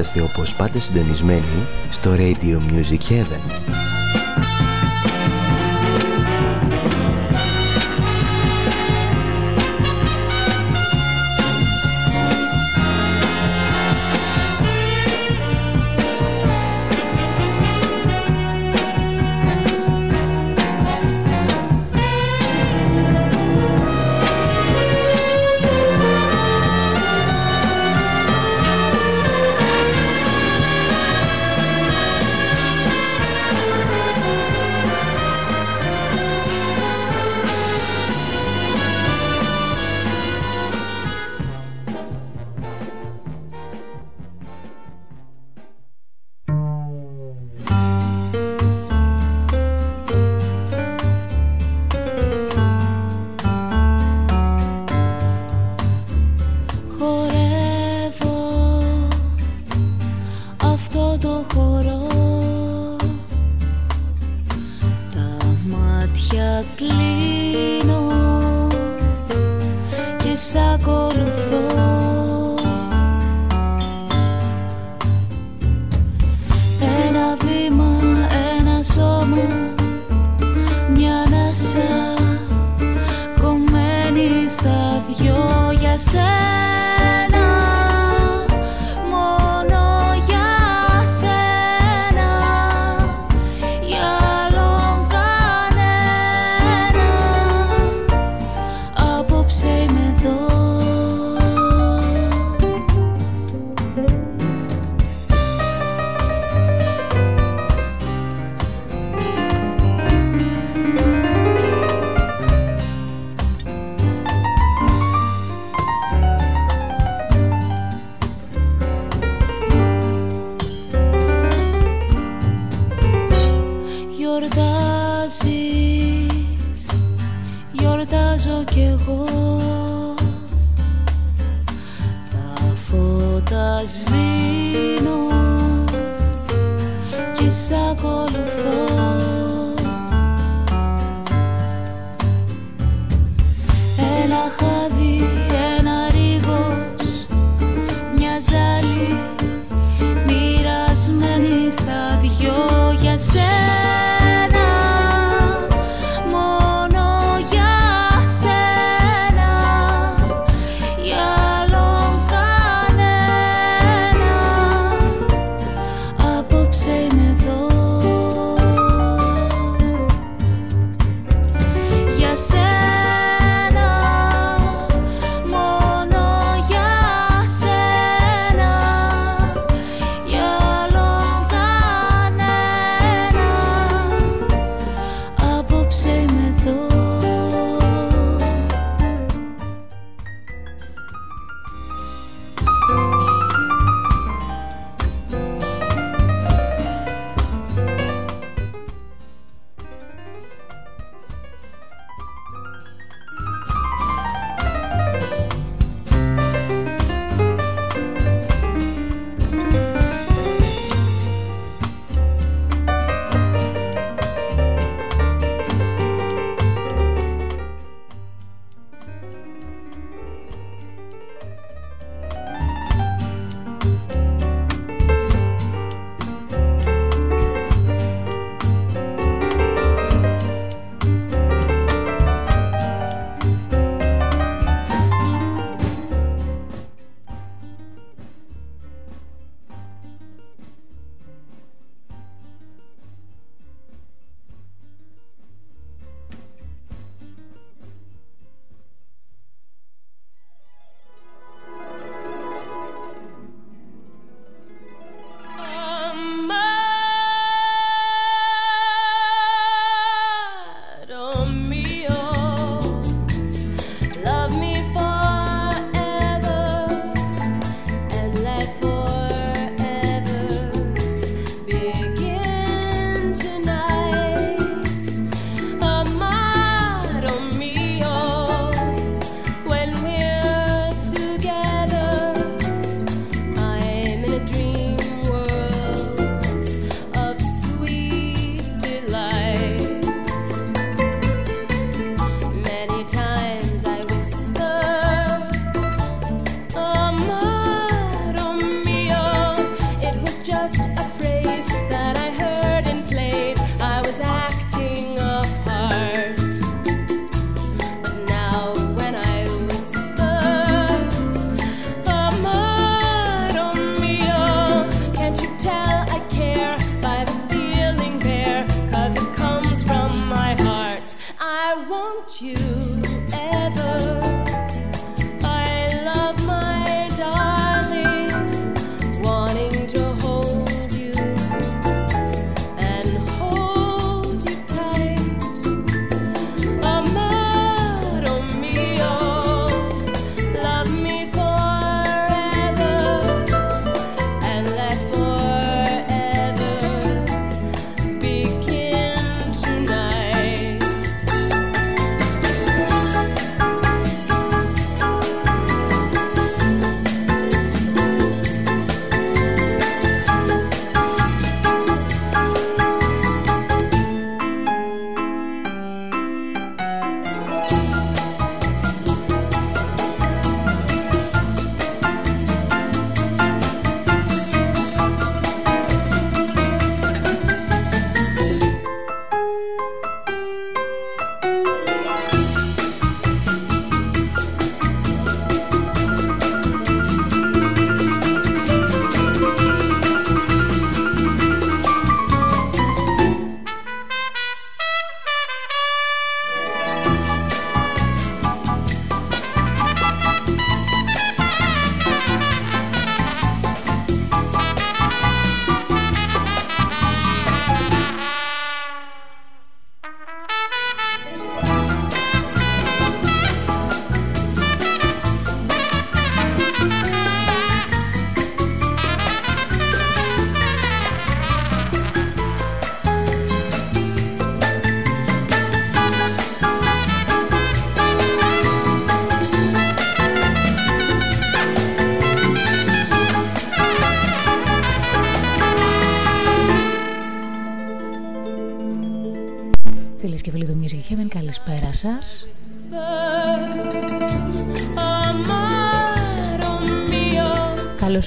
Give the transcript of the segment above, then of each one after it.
Είσαστε όπως πάντα συντονισμένοι στο Radio Music Heaven.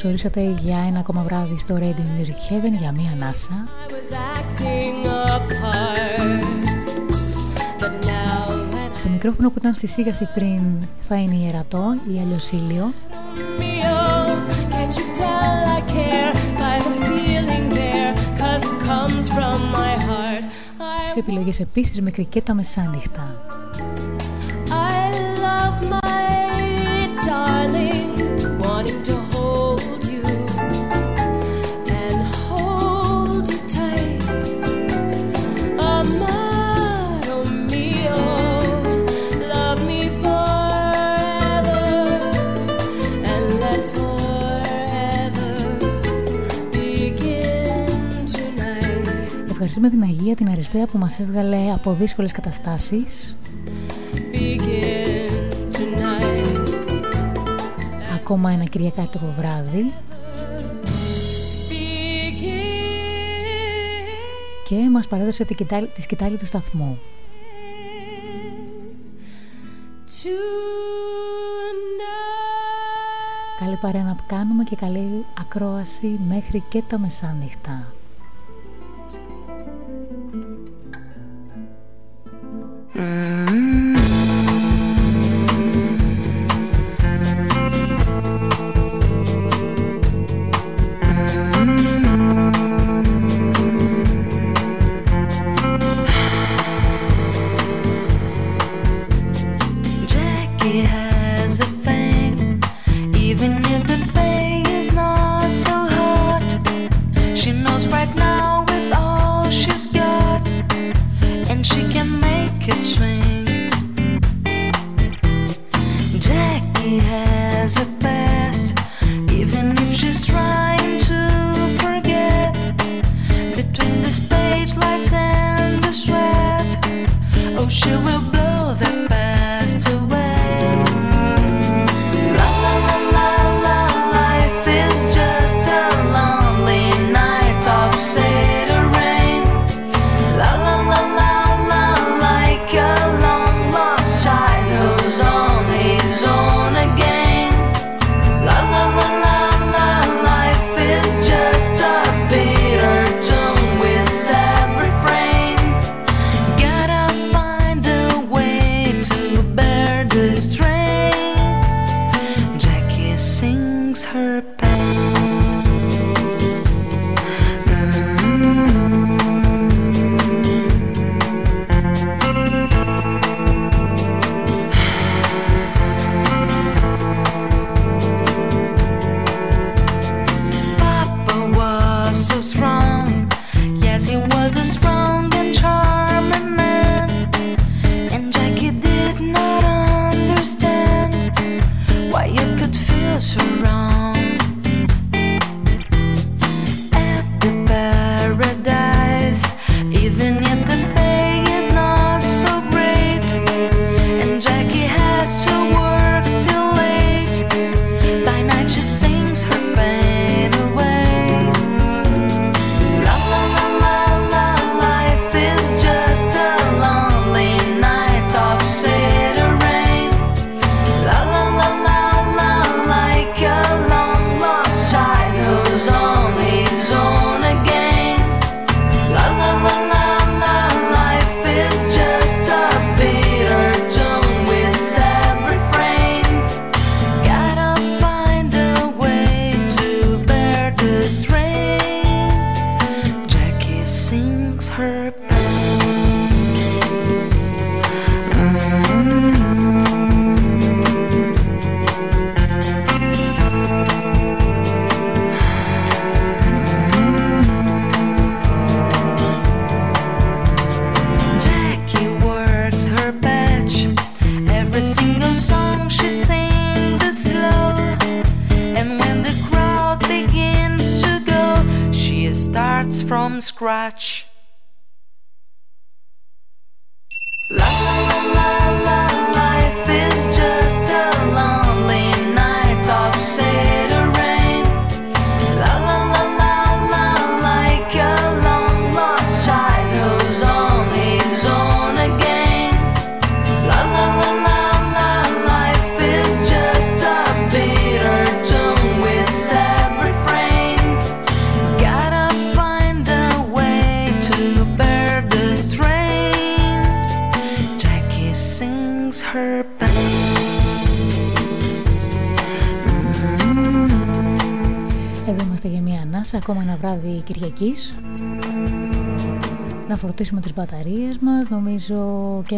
Ορίσατε για ένα ακόμα βράδυ στο Radio Music Heaven για μία ανάσα. Στο μικρόφωνο που ήταν στη σίγαση πριν θα είναι η Ερατό ή αλλιώς Ήλιο Στις επιλογές επίσης με κρικέτα μεσάνυχτα ευχαριστούμε την Αγία, την Αριστεία που μας έβγαλε από δύσκολες καταστάσεις. Ακόμα ένα Κυριακάτικο βράδυ. Και μας παρέδωσε τη, σκητάλη, τη σκητάλη του σταθμού. Καλή παρέα να κάνουμε και καλή ακρόαση μέχρι και τα μεσάνυχτα.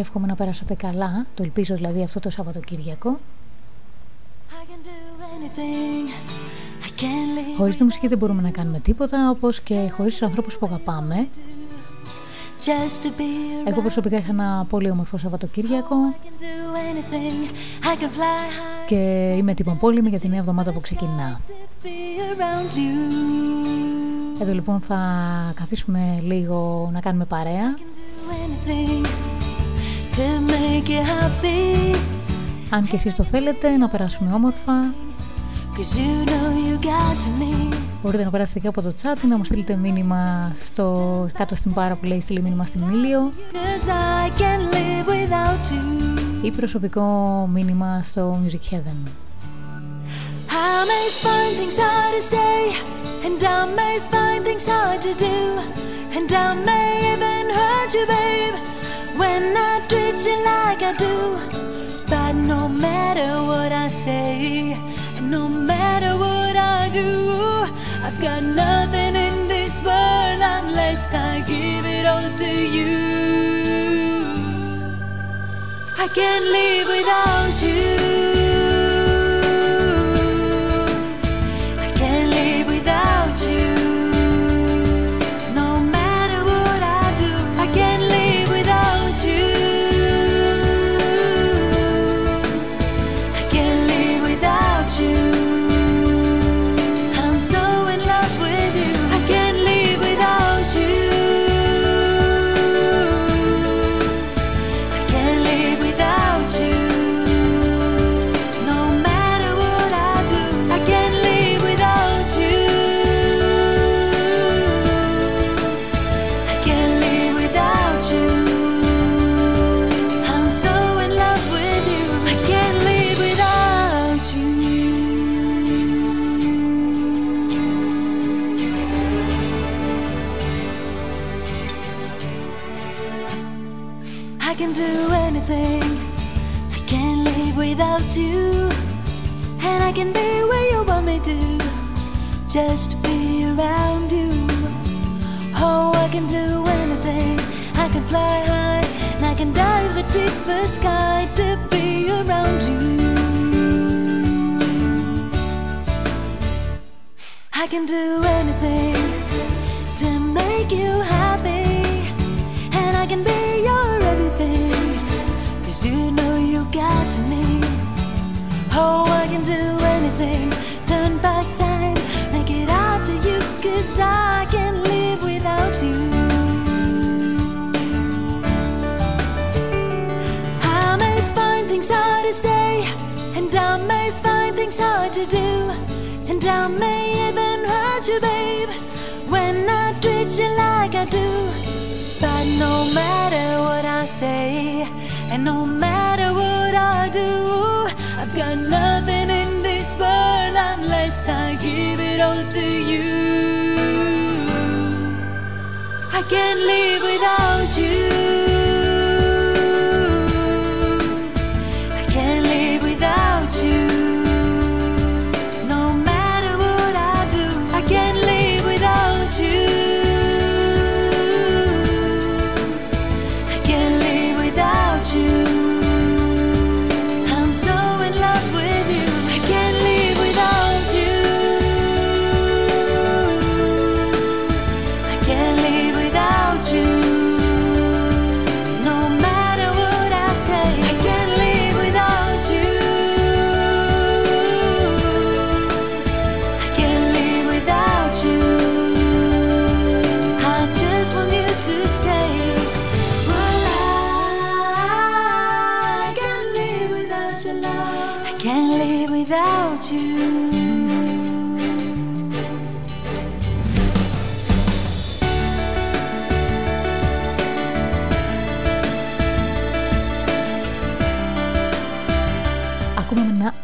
Εύχομαι να περάσετε καλά, το ελπίζω δηλαδή αυτό το Σαββατοκύριακο. Χωρίς τη μουσική δεν μπορούμε να κάνουμε τίποτα, όπως και χωρίς τους ανθρώπους που αγαπάμε. Εγώ προσωπικά είχα ένα πολύ όμορφο Σαββατοκύριακο. Και είμαι τυποπόλυμη για την νέα εβδομάδα που ξεκινά. Εδώ λοιπόν θα καθίσουμε λίγο να κάνουμε παρέα. Αν και εσείς το θέλετε να περάσουμε όμορφα. Μπορείτε να περάσετε και από το chat ή να μου στείλετε μήνυμα στο, κάτω στην πάρα που λέει στείλει μήνυμα στην Ήλιο ή προσωπικό μήνυμα στο Music Heaven. I may find things hard to say, and I may find things hard to do, and I may even hurt you, babe, when I treat you like I do. But no matter what I say, no matter what I do, I've got nothing in this world unless I give it all to you. I can't live without you. Can do anything to make you happy. And I can be your everything. Cause you know you got to me. Oh, I can do anything. Turn back time, make it out to you. Cause I can't live without you. I may find things hard to say, and I may find things hard to do, and I may you, babe, when I treat you like I do. But no matter what I say, and no matter what I do, I've got nothing in this world unless I give it all to you. I can't live without you.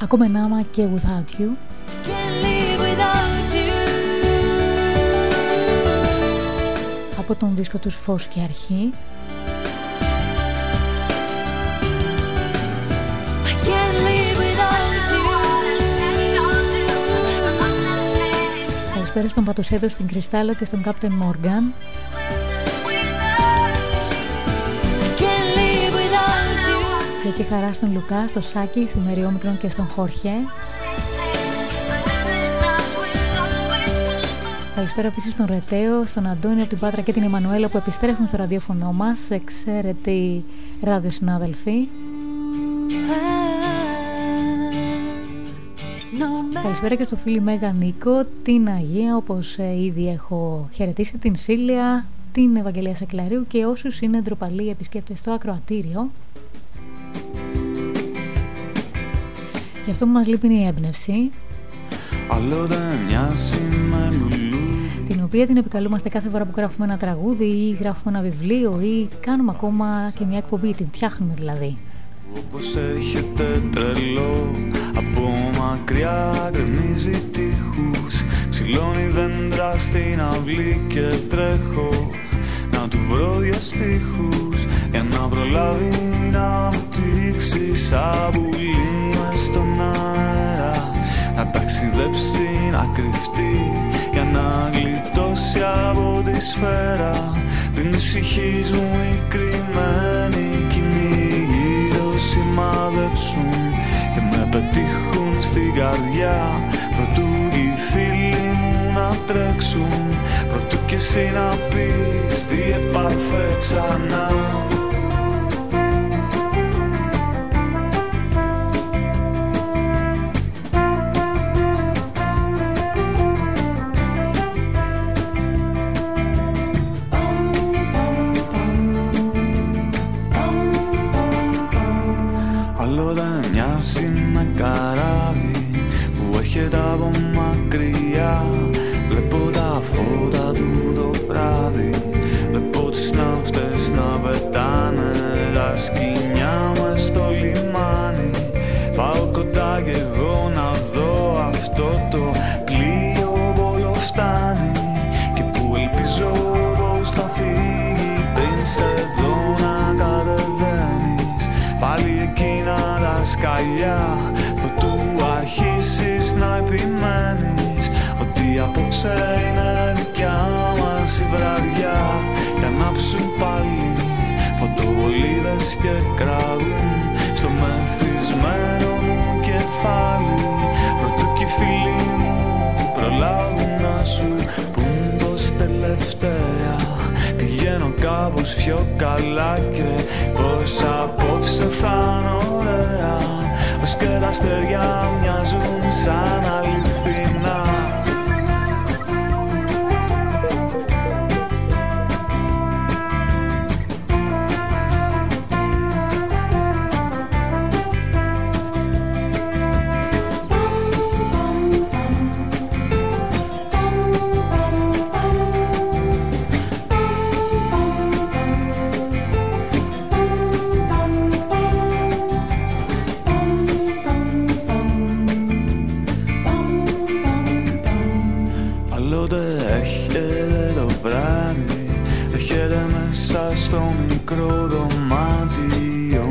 Ακούμε Νάμα και Without You. Από τον δίσκο τους Φως και Αρχή. Καλησπέρα στον Πατοσέδο, στην Κρυστάλλο και στον Κάπτεν Μόργαν. Για τη χαρά στον Λουκά, στο Σάκη, στη Μεριόμικρον και στον Χόρχε. Καλησπέρα επίσης στον Ρετέο, στον Αντώνιο από την Πάτρα και την Εμμανουέλα που επιστρέφουν στο ραδιόφωνο μας. Εξαίρετοι ραδιοσυνάδελφοι. Καλησπέρα και στο φίλο Μέγα Νίκο, την Αγία, όπως ε, ήδη έχω χαιρετήσει, την Σίλια, την Ευαγγελία Σακλαρίου και όσους είναι ντροπαλοί επισκέπτες στο ακροατήριο. Και αυτό που μας λείπει είναι η έμπνευση. Την οποία την επικαλούμαστε κάθε φορά που γράφουμε ένα τραγούδι ή γράφουμε ένα βιβλίο ή κάνουμε ακόμα και μια εκπομπή, την φτιάχνουμε δηλαδή. Όπως έρχεται τρελό Από μακριά γκρεμίζει τείχους Ξυλώνει δέντρα στην αυλή και τρέχω Να του βρω δύο στίχους Για να προλάβει να μου τύξει Σαν πουλί μες στον αέρα. Να ταξιδέψει, να κρυφτεί Για να γλιτώσει από τη σφαίρα. Πριν της ψυχής μου η κρυμμένη σημάδεψουν και με πετύχουν στην καρδιά. Προτού οι φίλοι μου να τρέξουν Προτού και εσύ να πεις τι έπαθε ξανά καράβι που έρχεται από μακριά. Βλέπω τα φώτα του το βράδυ Βλέπω τις ναύτες να πετάνε τα σκηνά είναι δικιά μας η βραδιά. Για να ψουν πάλι φωτοβολίδες και κραγούν Στο μεθυσμένο μου κεφάλι. Πρωτού και οι φίλοι μου προλάβουν να σου πούν πως τελευταία. Πηγαίνω κάπως πιο καλά και πως απόψε θα είναι ωραία. Ως και τα στεριά μοιάζουν σαν αληθινά μέσα στο μικρό δωμάτιο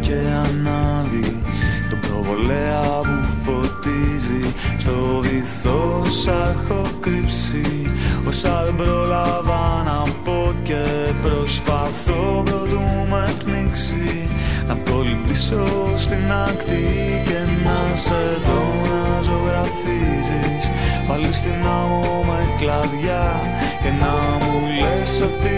και ανάβει το προβολέα που φωτίζει. Στο βυθός έχω κρυψεί όσα δεν προλάβα να πω και προσπαθώ προτού με πνίξει να κολυμπήσω στην ακτή και να σε δω να ζωγραφίζεις. Πάλι στην άμμο με κλαδιά και να μου λες ότι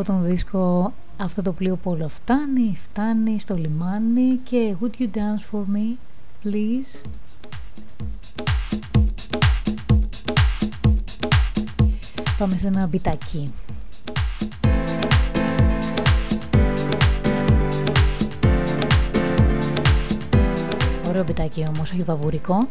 από τον δίσκο Αυτό το πλοίο πόλο φτάνει, φτάνει στο λιμάνι και Would you dance for me, please? Πάμε σε ένα μπιτάκι. Ωραίο μπιτάκι όμως, όχι βαβουρικό.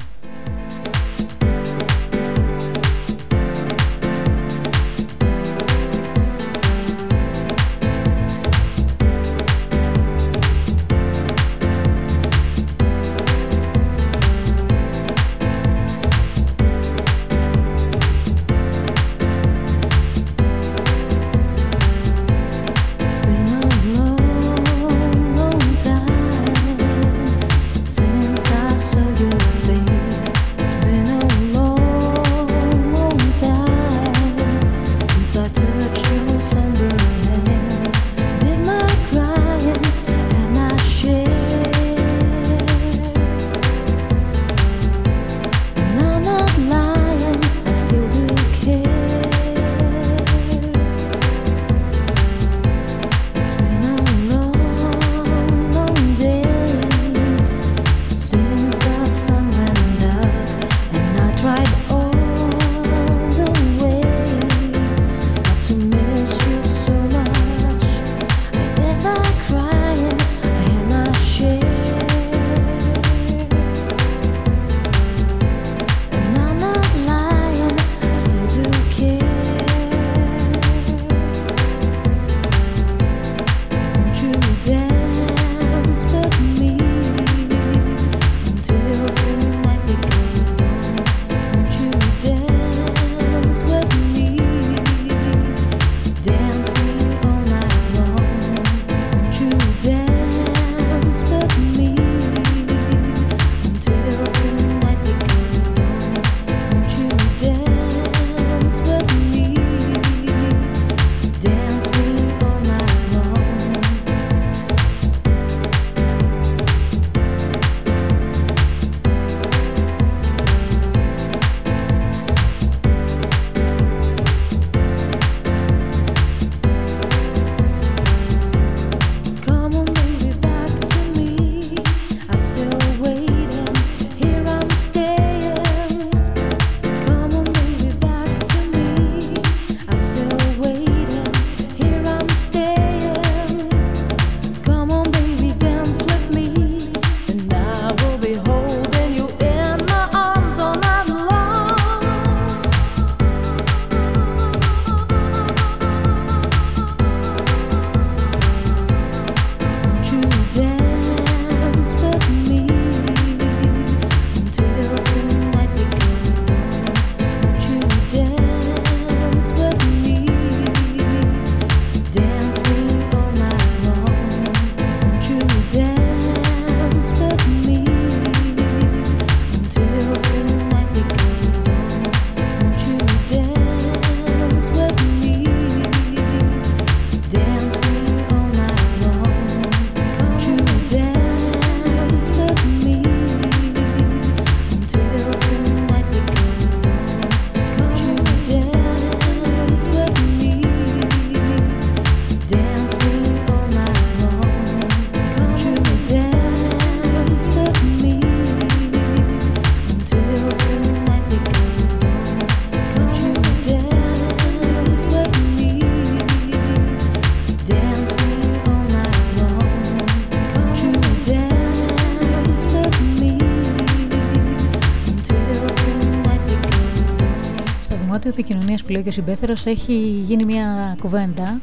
Που λέει και ο συμπέθερος έχει γίνει μια κουβέντα.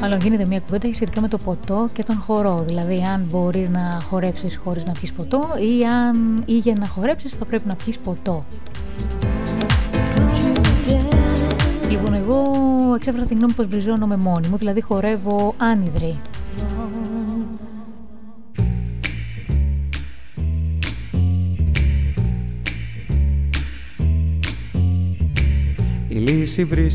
Αλλά γίνεται μια κουβέντα σχετικά με το ποτό και τον χορό. Δηλαδή, αν μπορείς να χορέψεις χωρίς να πιεις ποτό, ή, αν, ή για να χορέψεις θα πρέπει να πιεις ποτό. Λοιπόν, εγώ εξέφερα την γνώμη πως μπριζώνομαι μόνη μου, δηλαδή χορεύω άνυδρη.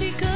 she goes.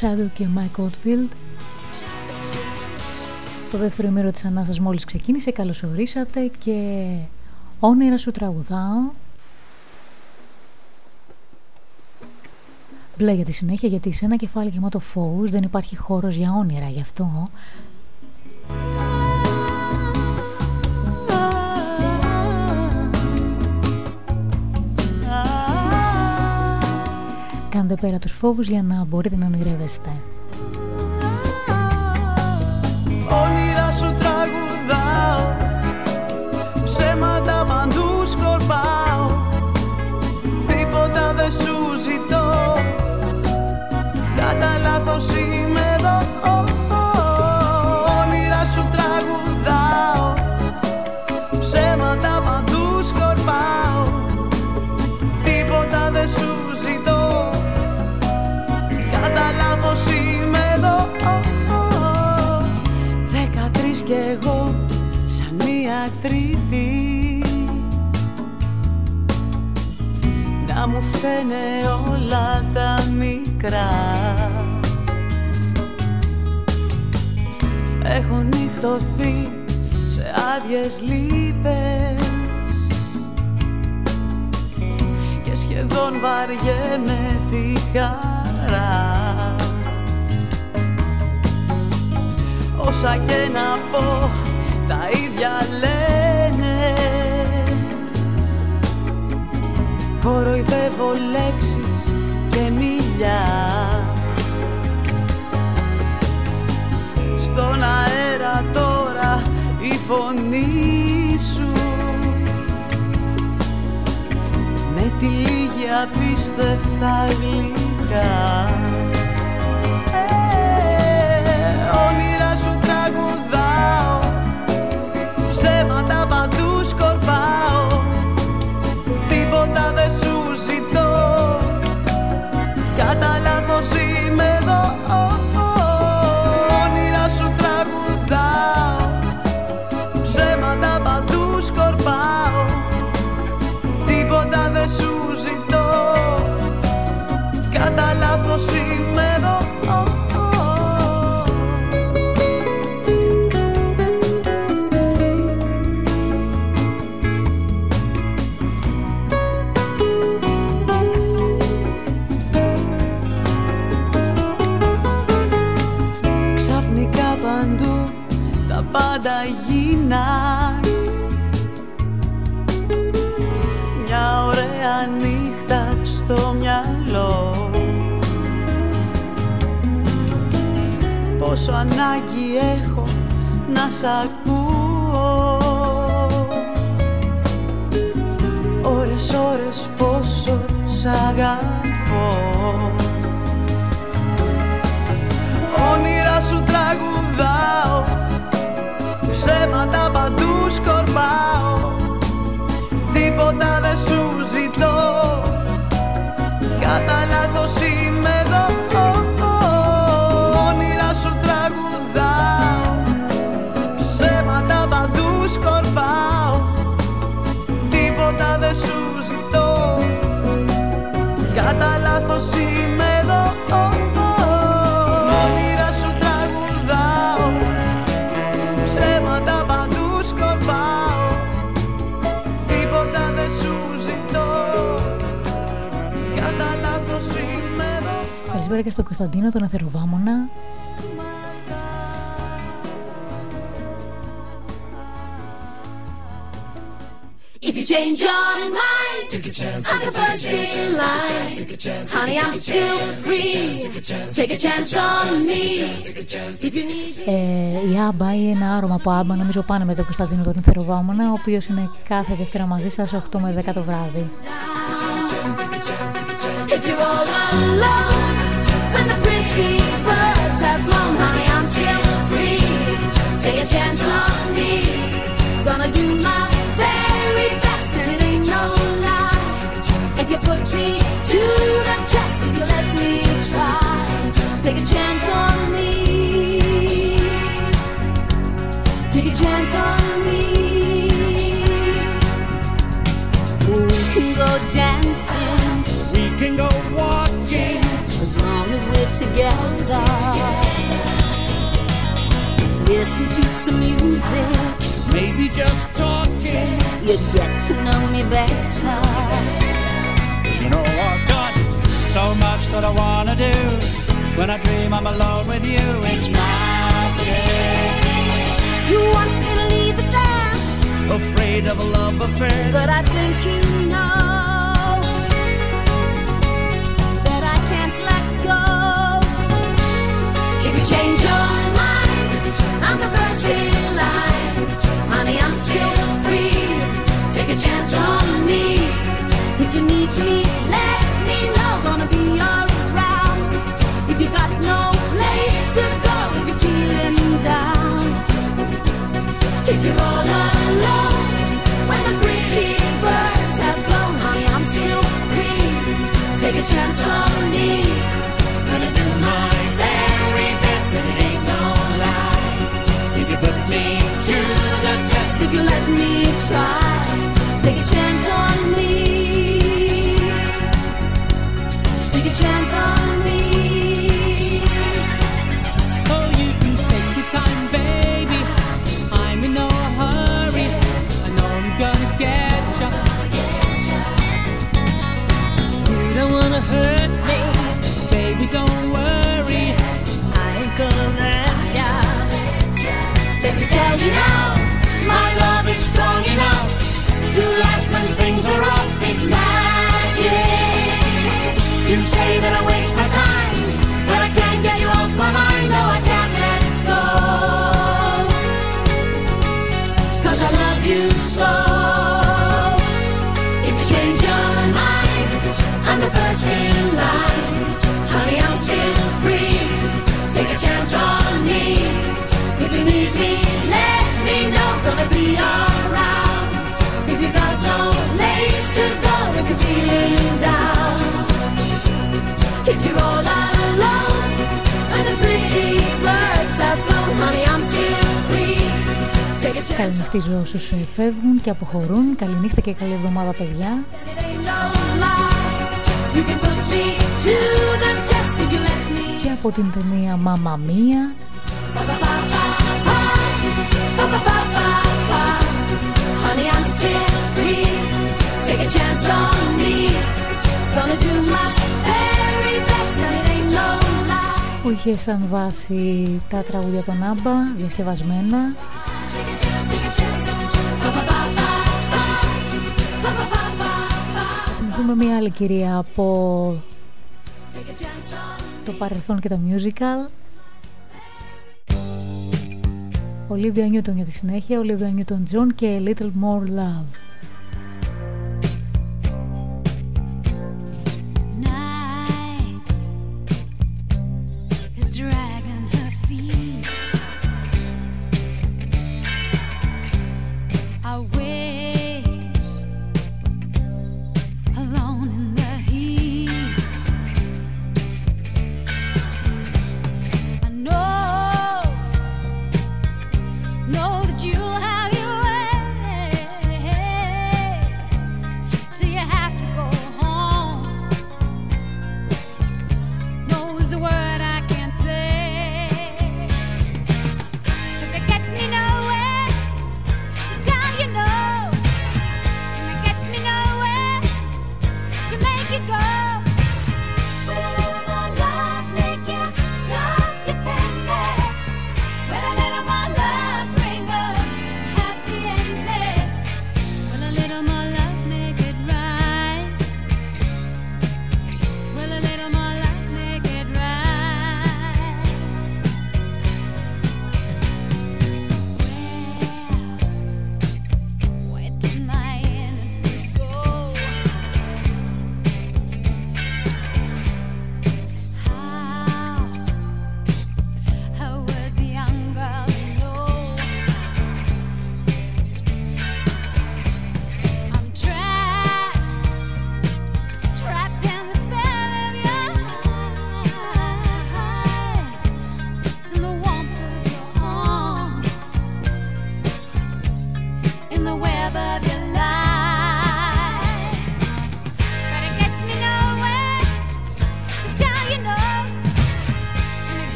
Shadow και Mike Oldfield. Το δεύτερο ημέρο της ανάθεσης μόλις ξεκίνησε, Καλωσορίσατε και όνειρα σου τραγουδάω. Μπλε τη συνέχεια γιατί σε ένα κεφάλι γεμάτο φόους δεν υπάρχει χώρος για όνειρα, γι' αυτό πέρα τους φόβους για να μπορείτε να ονειρεύεστε. Να μου φαίνε όλα τα μικρά. Έχω νυχτωθεί σε άδειες λύπες. Και σχεδόν βαριέμαι τη χαρά. Όσα και να πω τα ίδια λένε Κοροϊδεύω λέξεις και μιλιά Στον αέρα τώρα η φωνή σου Με τη λίγη απίστευτα γλυκά Ε, Πόσο ανάγκη έχω να σ' ακούω. Ώρες, ώρες πόσο σ' αγαπώ. Όνειρα σου τραγουδάω Ψέματα παντού σκορπάω. Τίποτα δεν σου ζητώ Κατά λάθος είμαι εδώ και στον Κωνσταντίνο, τον Αθεροβάμωνα. If you change your mind, I'm the first in line. Honey, I'm still free. Take a chance on me. If you need Ε, η Άμπα ή ένα άρωμα από Άμπα, νομίζω πάνε με τον Κωνσταντίνο τον Αθεροβάμωνα, ο οποίος είναι κάθε Δευτέρα μαζί σας 8 με 10 το βράδυ. Take a chance on me. Gonna do my very best, and it ain't no lie. If you put me to the test, if you let me try, take a chance on me. Take a chance on me. We can go dancing. We can go walking. as long as we're together. Listen to some music, Maybe just talking. you get to know me better. You know I've got so much that I wanna do. When I dream I'm alone with you, it's magic. You want me to leave it there, Afraid of a love affair. but I think you know that I can't let go. If you change your mind, I'm. Honey, I'm still free. Take a chance on me. If you need me, try, Καληνυχτίζω όσους ε, φεύγουν και αποχωρούν. Καληνύχτα και καλή εβδομάδα παιδιά. Και από την ταινία Μάμα Μία. Που είχε σαν βάση τα τραγούδια των Άμπα, διασκευασμένα ακούμε μια άλλη κυρία από το παρελθόν και το musical. Ολίβια Newton για τη συνέχεια Ολίβια Newton Τζόν και Little More Love. No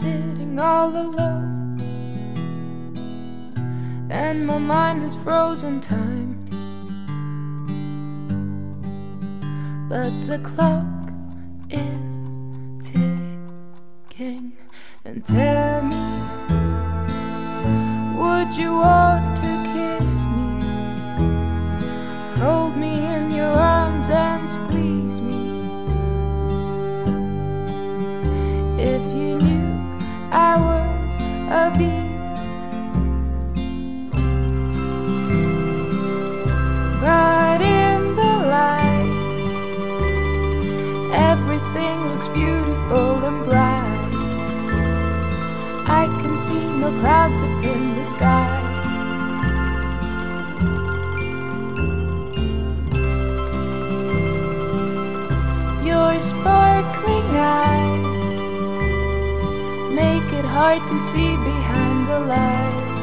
sitting all alone, and my mind is frozen time. But the clock is ticking, and tell me, would you want clouds up in the sky. Your sparkling eyes make it hard to see behind the lies.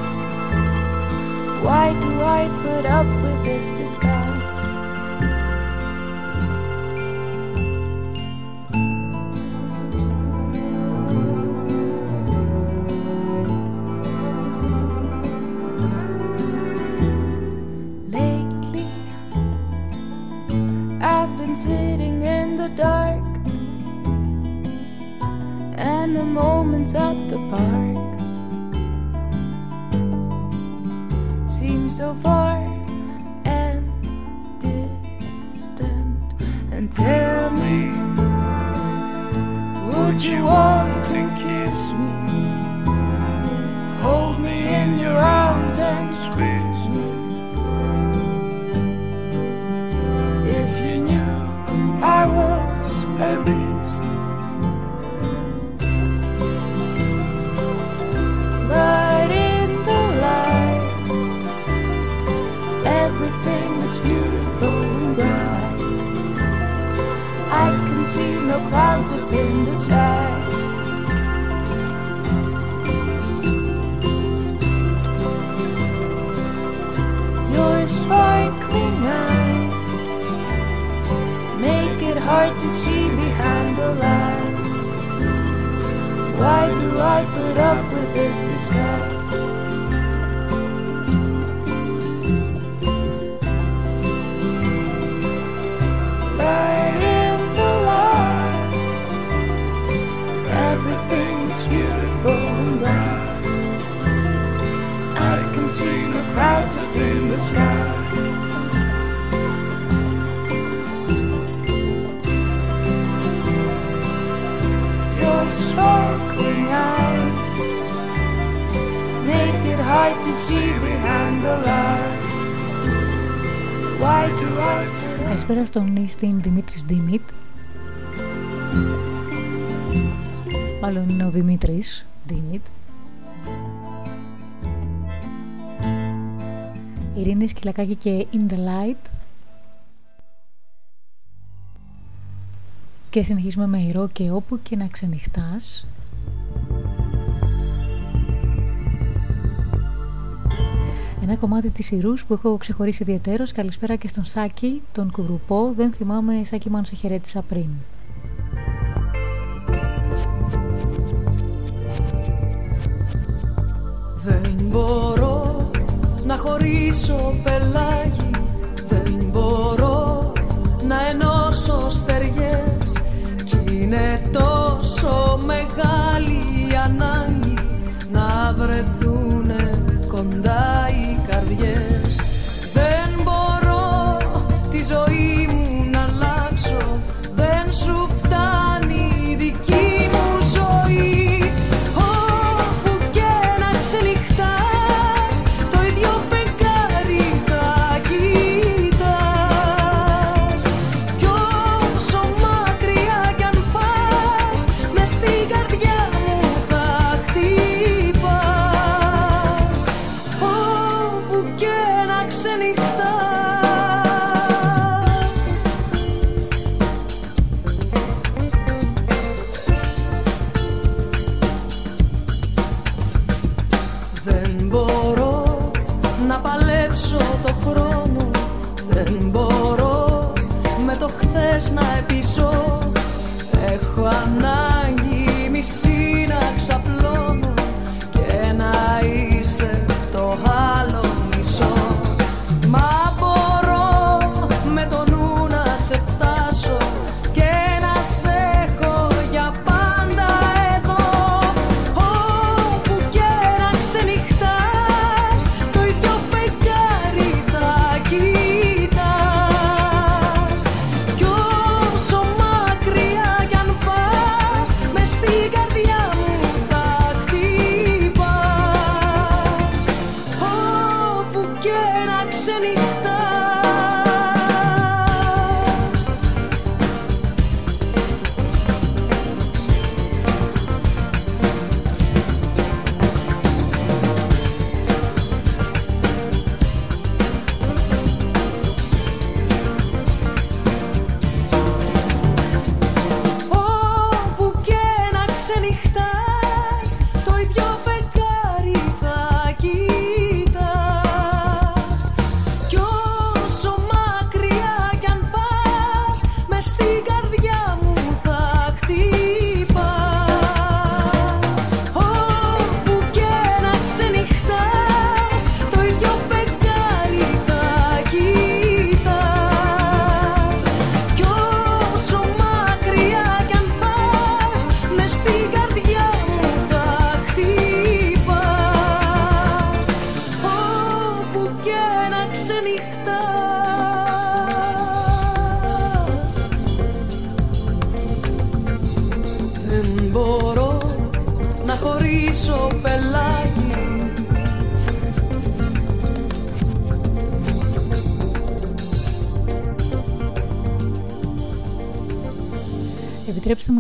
Why do I put up with this disguise? Moments at the park seem so far and distant. And no clouds up in the sky. Your sparkling eyes make it hard to see behind the lies. Why do I put up with this disguise? The sky. Your sparkling eyes make it hard to see behind the light. Why do I Καλησπέρα στον Ιστίν Δημήτρης Δήμητ. Μάλλον είναι ο Δημήτρης Δήμητ. Ειρήνης Σκυλακάκη και In The Light. Και συνεχίζουμε με ηρώ και όπου και να ξενυχτάς. Ένα κομμάτι της Ιρούς που έχω ξεχωρίσει ιδιαίτερος. Καλησπέρα και στον Σάκη, τον Κουρουπό. Δεν θυμάμαι, Σάκη, μόνο σε χαιρέτησα πριν. Δεν μπορώ να χωρίσω πελάγι Δεν μπορώ να ενώσω στεριές. Κι είναι τόσο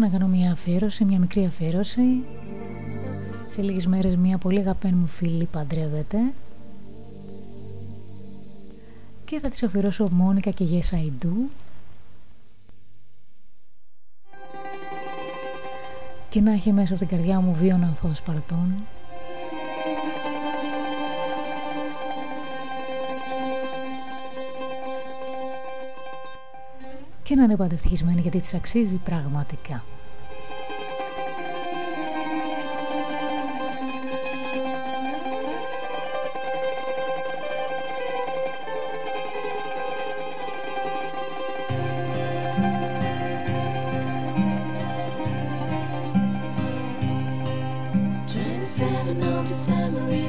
να κάνω μια αφιέρωση, μια μικρή αφιέρωση. Σε λίγες μέρες μια πολύ αγαπημένη μου φίλη παντρεύεται. Και θα της αφιερώσω Μόνικα και Yes I Do. Και να έχει μέσα από την καρδιά μου βίων ανθός παρτών. και να είναι πάντα ευτυχισμένη γιατί της αξίζει πραγματικά.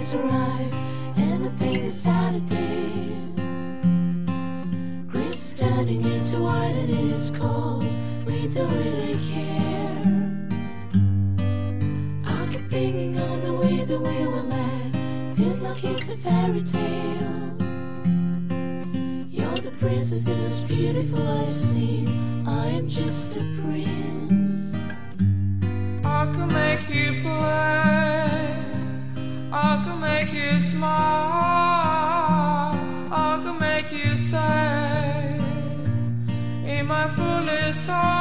Is arrived, and I think it's Saturday. Grace is turning into white and it is cold. We don't really care. I keep thinking on the way that we were met. Feels like it's a fairy tale. You're the princess, the most beautiful I've seen. I am just a prince. I can make you play. Smile. I can make you say in my fullest arms,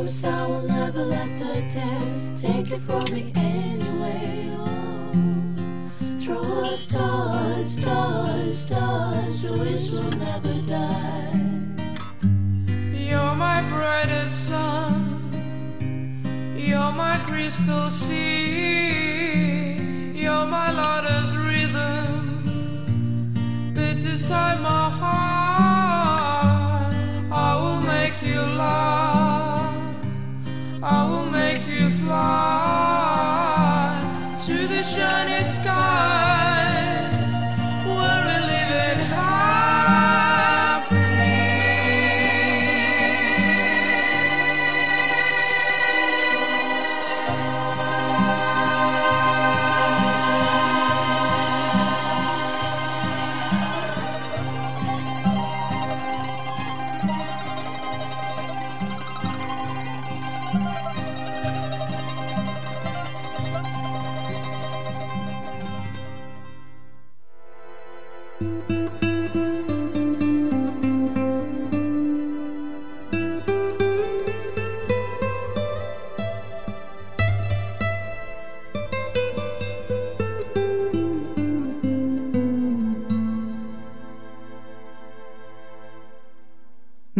promise I will never let the death take it from me anyway. Oh, throw a star, star, stars, the wish will never die. You're my brightest sun. You're my crystal sea. You're my lover's rhythm. But inside my heart, Oh.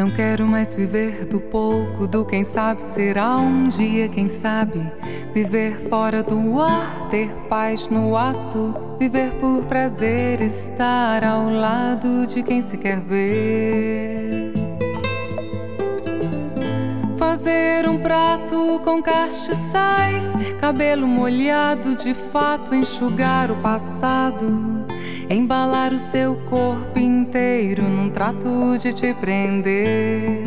Não quero mais viver do pouco, do quem sabe será um dia, quem sabe. Viver fora do ar, ter paz no ato, viver por prazer, estar ao lado de quem se quer ver. Fazer um prato com castiçais, cabelo molhado de fato, enxugar o passado, embalar o seu corpo inteiro num trato de te prender.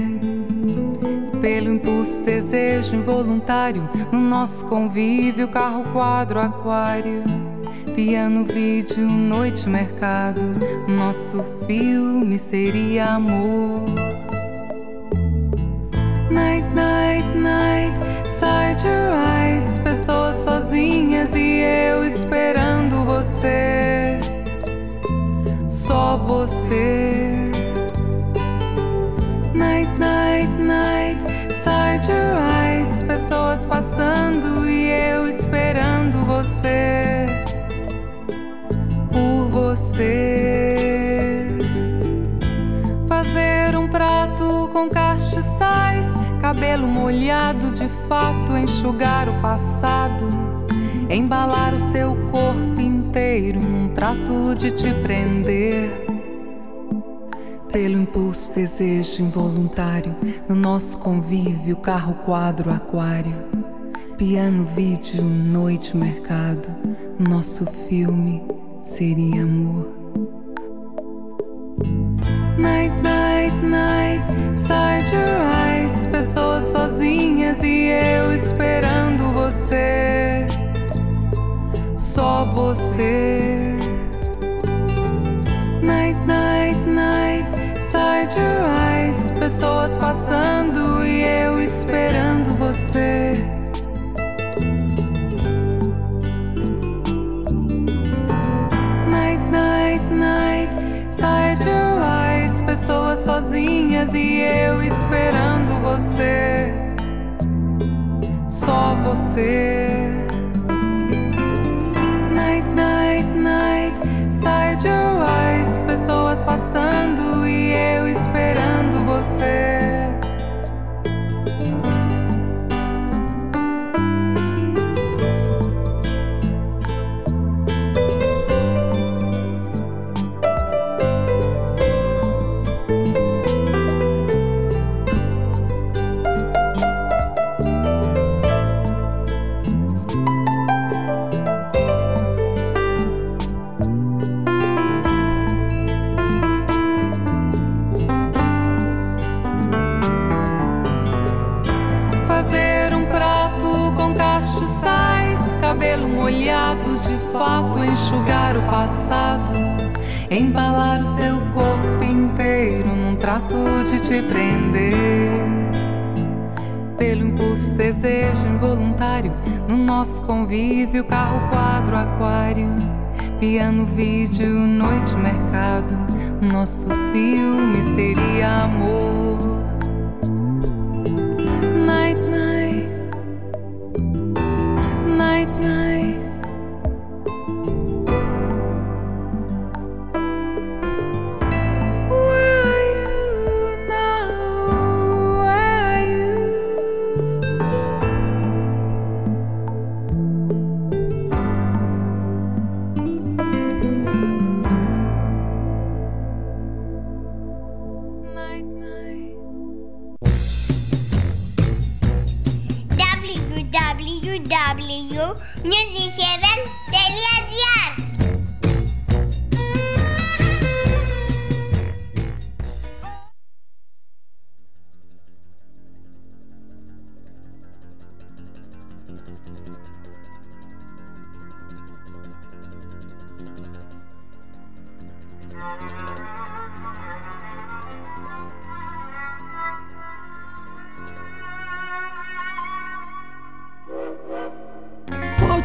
Pelo impulso, desejo involuntário, no nosso convívio, carro, quadro, aquário. Piano, vídeo, noite, mercado. Nosso filme seria amor. Night, night, night, side your pessoas sozinhas e eu esperando você. Só você. Night, night, night, side your eyes. Pessoas passando e eu esperando você. Por você. Fazer um prato com castiçais, cabelo molhado de fato, enxugar o passado, embalar o seu corpo inteiro num trato de te prender. Pelo impulso, desejo involuntário, no nosso convívio, carro, quadro, aquário, piano, vídeo, noite, mercado, nosso filme seria amor. Night, night, night, side your eyes, pessoas sozinhas e eu esperando você. Só você. Night, night, night, side your eyes, pessoas passando e eu esperando você. Night, night, night, side your eyes, pessoas sozinhas e eu esperando você. Só você. Night, night, night, side your eyes, pessoas passando e eu esperando você. Enxugar o passado, embalar o seu corpo inteiro num trato de te prender. Pelo impulso, desejo involuntário, no nosso convívio, carro, quadro, aquário, piano, vídeo, noite, mercado, nosso filme seria amor.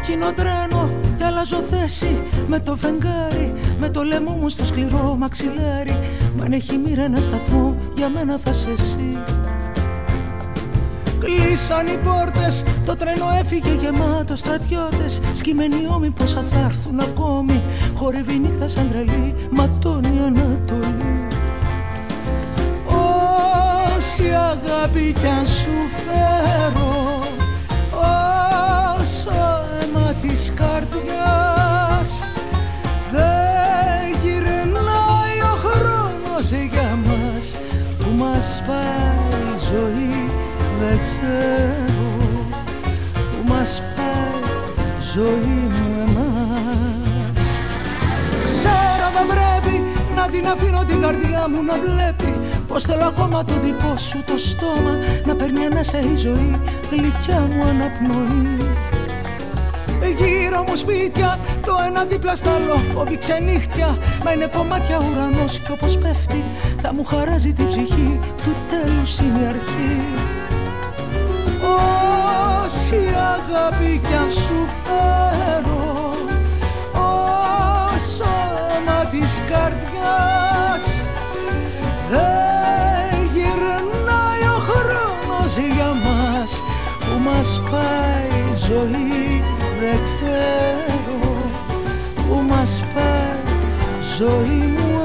Κόκκινο τρένο κι αλλάζω θέση Με το φεγγάρι, με το λαιμό μου στο σκληρό μαξιλάρι. Μ' αν έχει μοίρα ένα σταθμό, για μένα θα σε εσύ. Κλείσαν οι πόρτες, το τρένο έφυγε γεμάτος στρατιώτες. Σκυμμένοι ώμοι πόσα θα έρθουν ακόμη. Χορεύει η νύχτα σαν τρελή, ματώνει η Ανατολή. Όση αγάπη κι αν σου φέρω της καρδιάς. Δεν γυρνάει ο χρόνος για μας Που μας πάει η ζωή δεν ξέρω. Που μας πάει η ζωή μου εμάς. Ξέρω δεν πρέπει να την αφήνω την καρδιά μου να βλέπει Πως θέλω ακόμα το δικό σου το στόμα Να παίρνει ανάσα η ζωή γλυκιά μου αναπνοή Γύρω μου σπίτια, το ένα δίπλα στα άλλο Φόβη ξενύχτια, μα είναι κομμάτια ουρανός Και όπως πέφτει θα μου χαράζει την ψυχή. Του τέλους είναι η αρχή. Όση αγάπη κι αν σου φέρω όσο αίμα της καρδιάς δεν γυρνάει ο χρόνος για μας που μας πάει η ζωή δεν ξέρω που μας πάει ζωή μου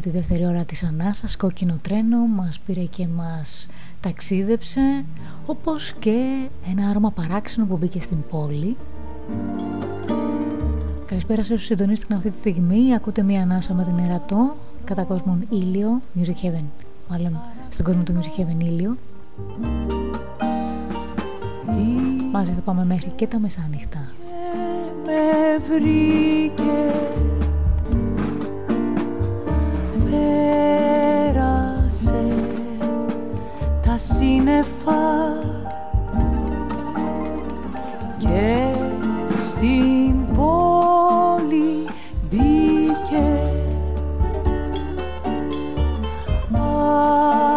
τη δεύτερη ώρα της Ανάσας κόκκινο τρένο μας πήρε και μας ταξίδεψε όπως και ένα άρωμα παράξενο που μπήκε στην πόλη. Καλησπέρα σε όσους συντονίστηκαν αυτή τη στιγμή. Ακούτε μία ανάσα με την Ερατό κατά κόσμον ήλιο Music Heaven. Μάλλον στον κόσμο του Music Heaven ήλιο. Μαζί θα πάμε μέχρι και τα μεσάνυχτα. Με βρήκες σύννεφα και στην πόλη μπήκε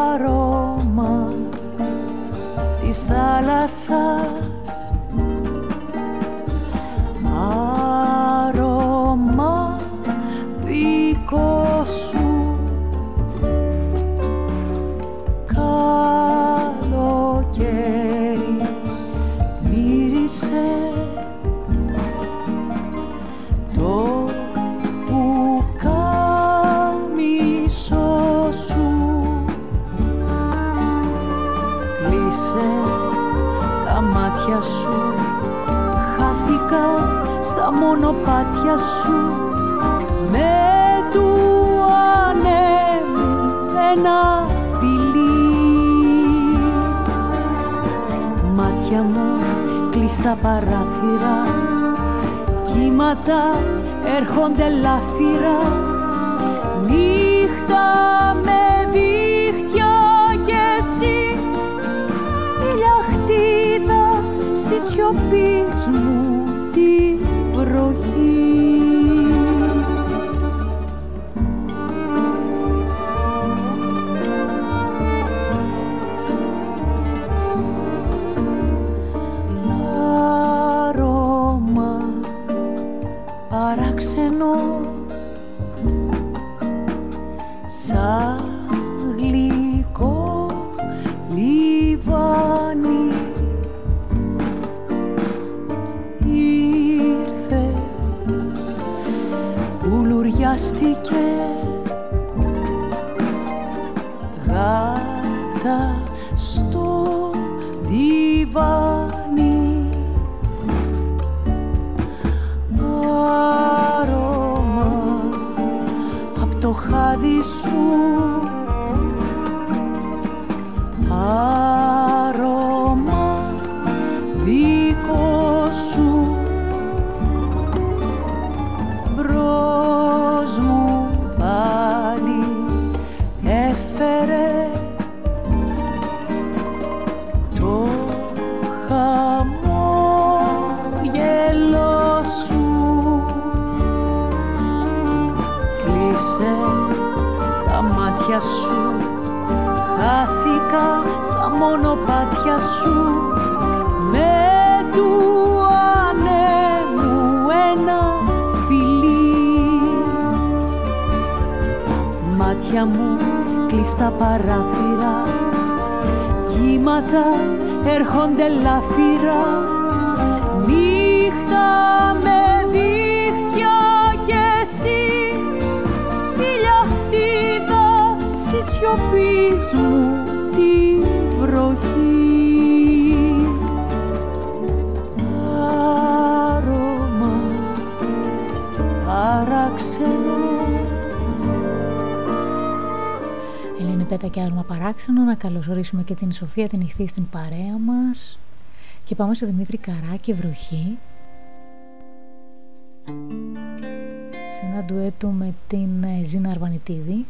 άρωμα της θάλασσας μονοπάτια σου με του ανέμου ένα φιλί. Μάτια μου κλειστά παράθυρα κύματα έρχονται λάφυρα. Νύχτα με δίχτυα κι εσύ η λιαχτίδα στη σιωπή μου πέτα και Παράξενο να καλωσορίσουμε και την Σοφία την Ιχθή στην παρέα μας. Και πάμε στο Δημήτρη Καρά και Βροχή. Σε ένα ντουέτο με την ε, Ζήνα Αρβανιτίδη.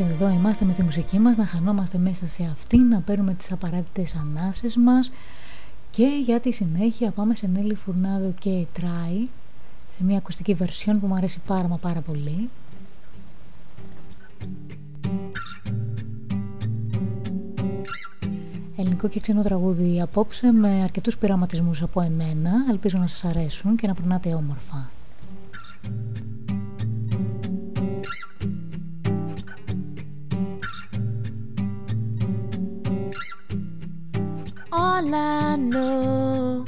εμείς εδώ είμαστε με τη μουσική μας, να χανόμαστε μέσα σε αυτήν, να παίρνουμε τις απαραίτητες ανάσες μας και για τη συνέχεια πάμε σε Νέλη Φουρνάδο και Τράι σε μια ακουστική βερσιόν που μου αρέσει πάρα μα πάρα πολύ. Ελληνικό και ξένο τραγούδι απόψε με αρκετούς πειραματισμούς από εμένα. Ελπίζω να σας αρέσουν και να περνάτε όμορφα. All I know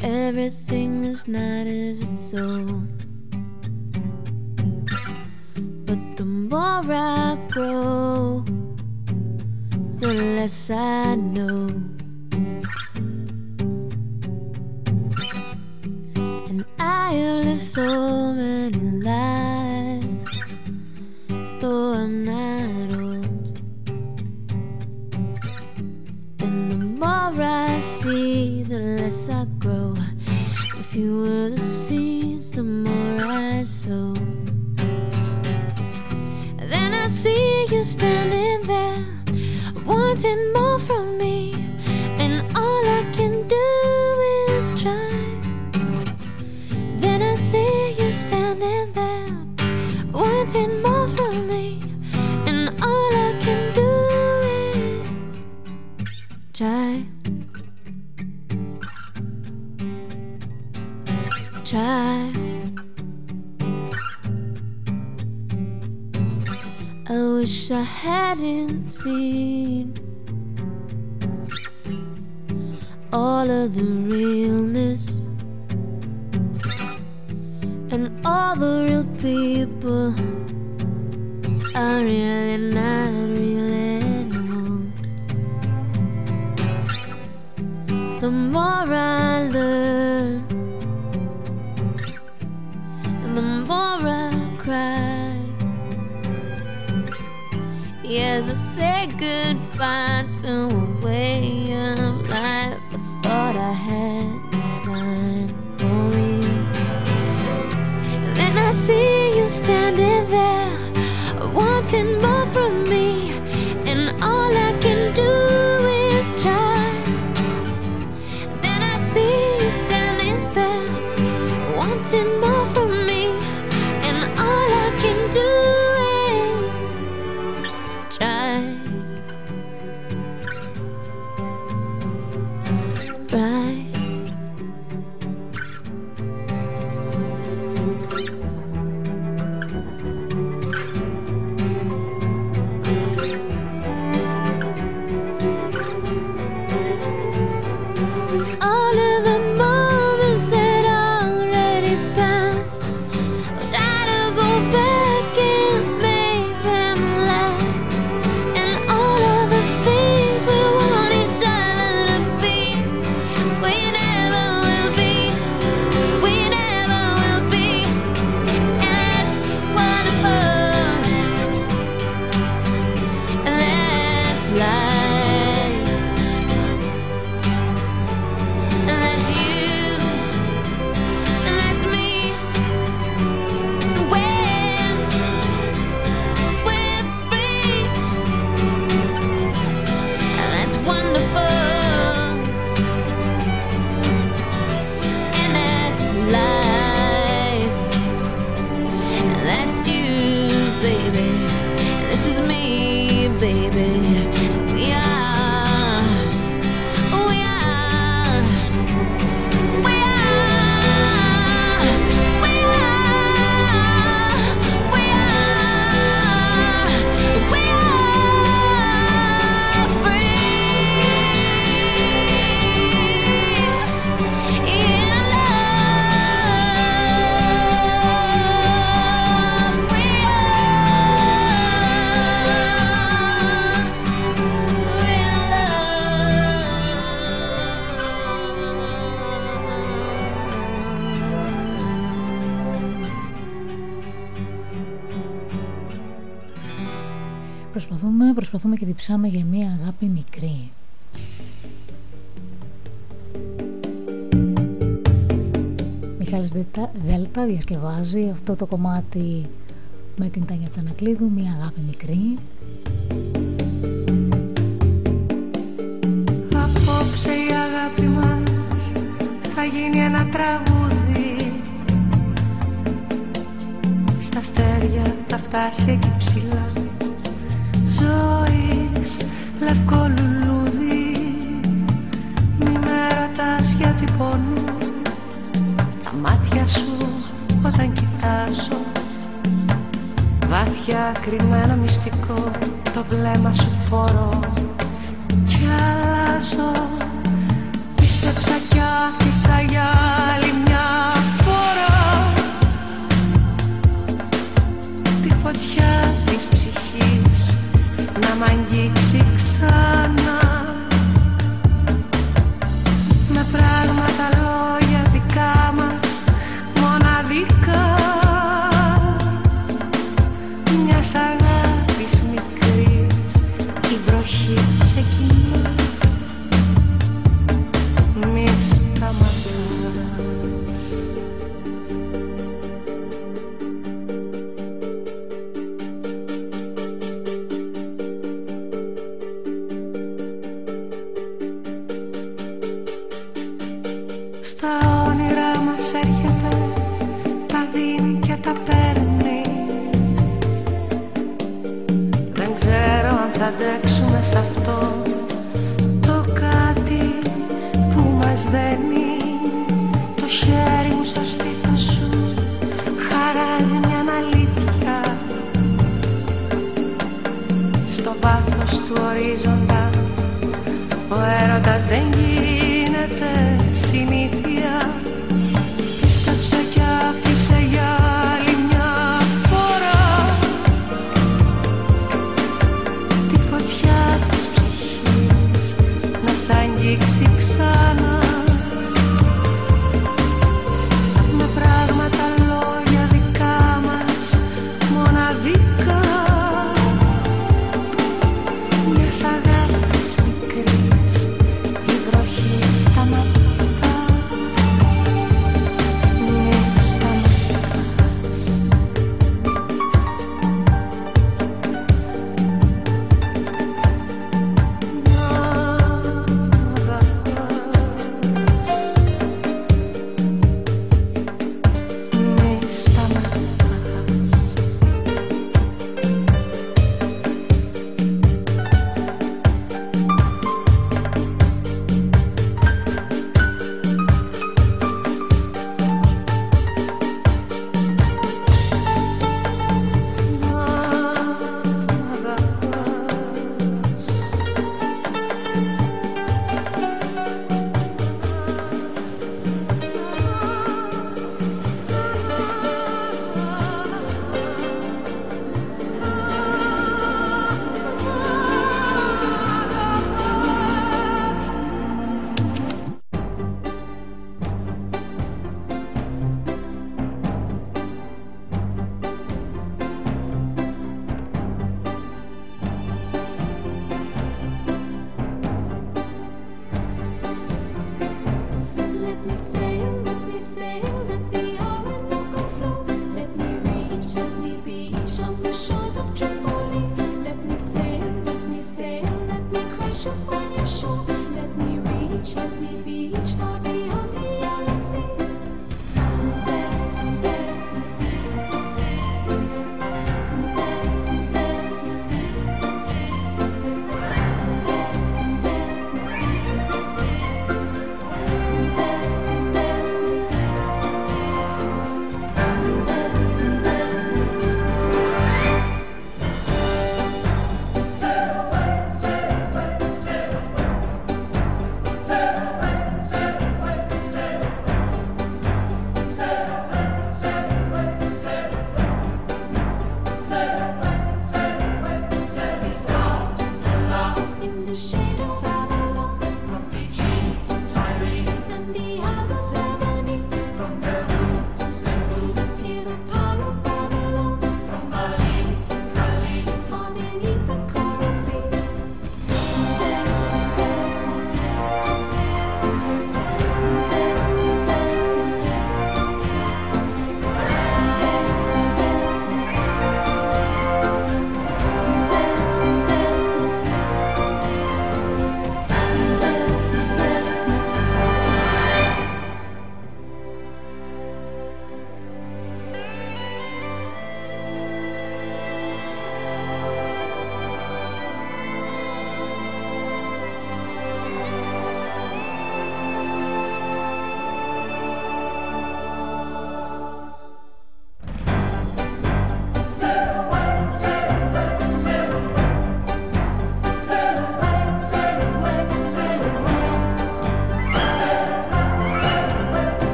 everything is not as it's so. But the more I grow, the less I know. And I have lived so many lives, though I'm not old. More I see, the less I grow. If you were the seeds, the more I sow. Then I see you standing there, wanting more from me, and all I can do is try. Then I see you standing there, wanting more from me, try. Try. I wish I hadn't seen all of the realness and all the real people are really not real The more I learn, the more I cry. Yes, I say goodbye to a way of life I thought I had designed for me. Then I see you standing there, wanting more from me, προσπαθούμε και διψάμε για μια αγάπη μικρή. Μιχάλης Δέλτα, Δέλτα διασκευάζει αυτό το κομμάτι με την Τάνια Τσανακλείδου, μια αγάπη μικρή.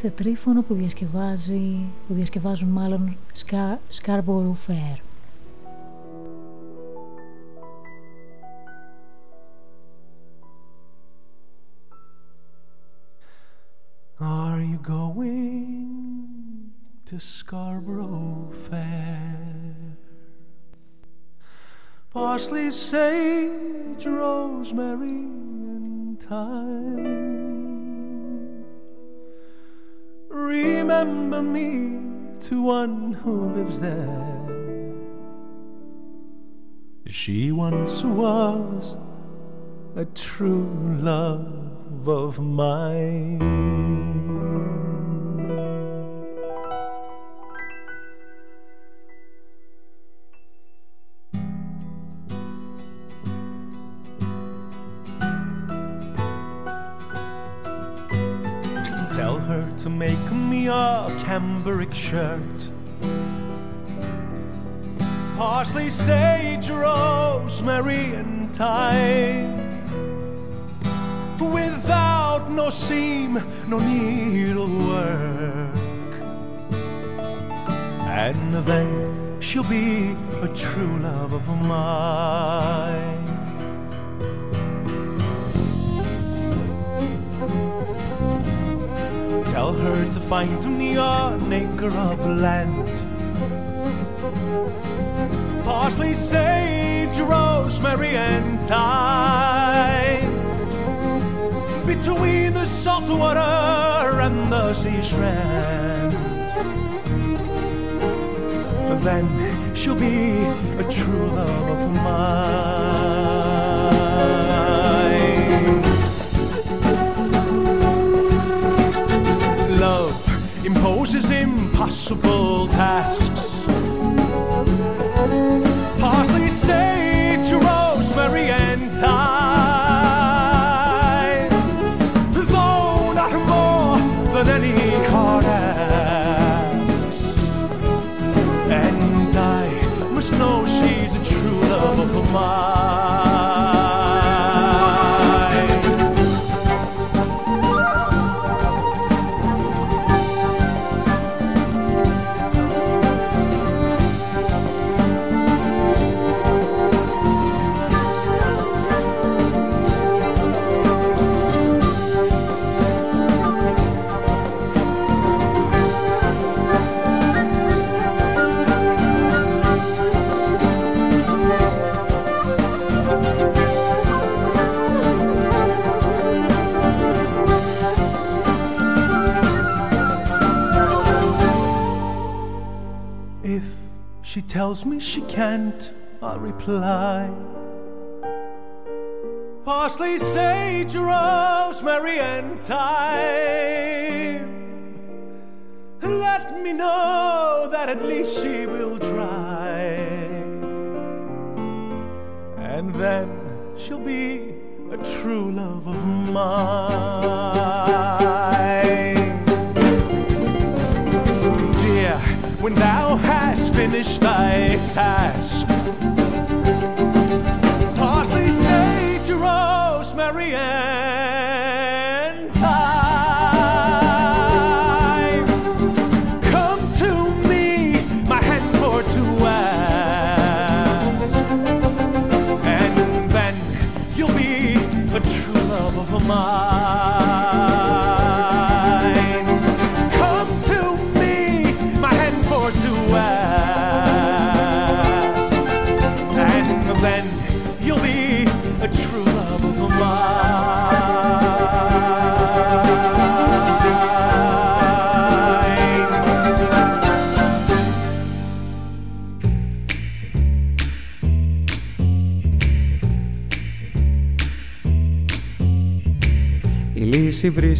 Περνάμε σε τρίφωνο που διασκευάζει που διασκευάζουν μάλλον Scar, Scarborough Fair Are you going to Scarborough Fair? Parsley, sage, rosemary, and thyme. Remember me to one who lives there. She once was a true love of mine. To make me a cambric shirt. Parsley, sage, rosemary, and thyme. Without no seam, no needlework. And then she'll be a true love of mine. Tell her to find me an acre of land. Parsley, sage, rosemary, and thyme. Between the salt water and the sea strand. Then she'll be a true love of mine. Imposes impossible tasks. Parsley, sage, tells me she can't, I'll reply. Parsley, sage, rosemary, and thyme. Let me know that at least she will try. And then she'll be a true love of mine.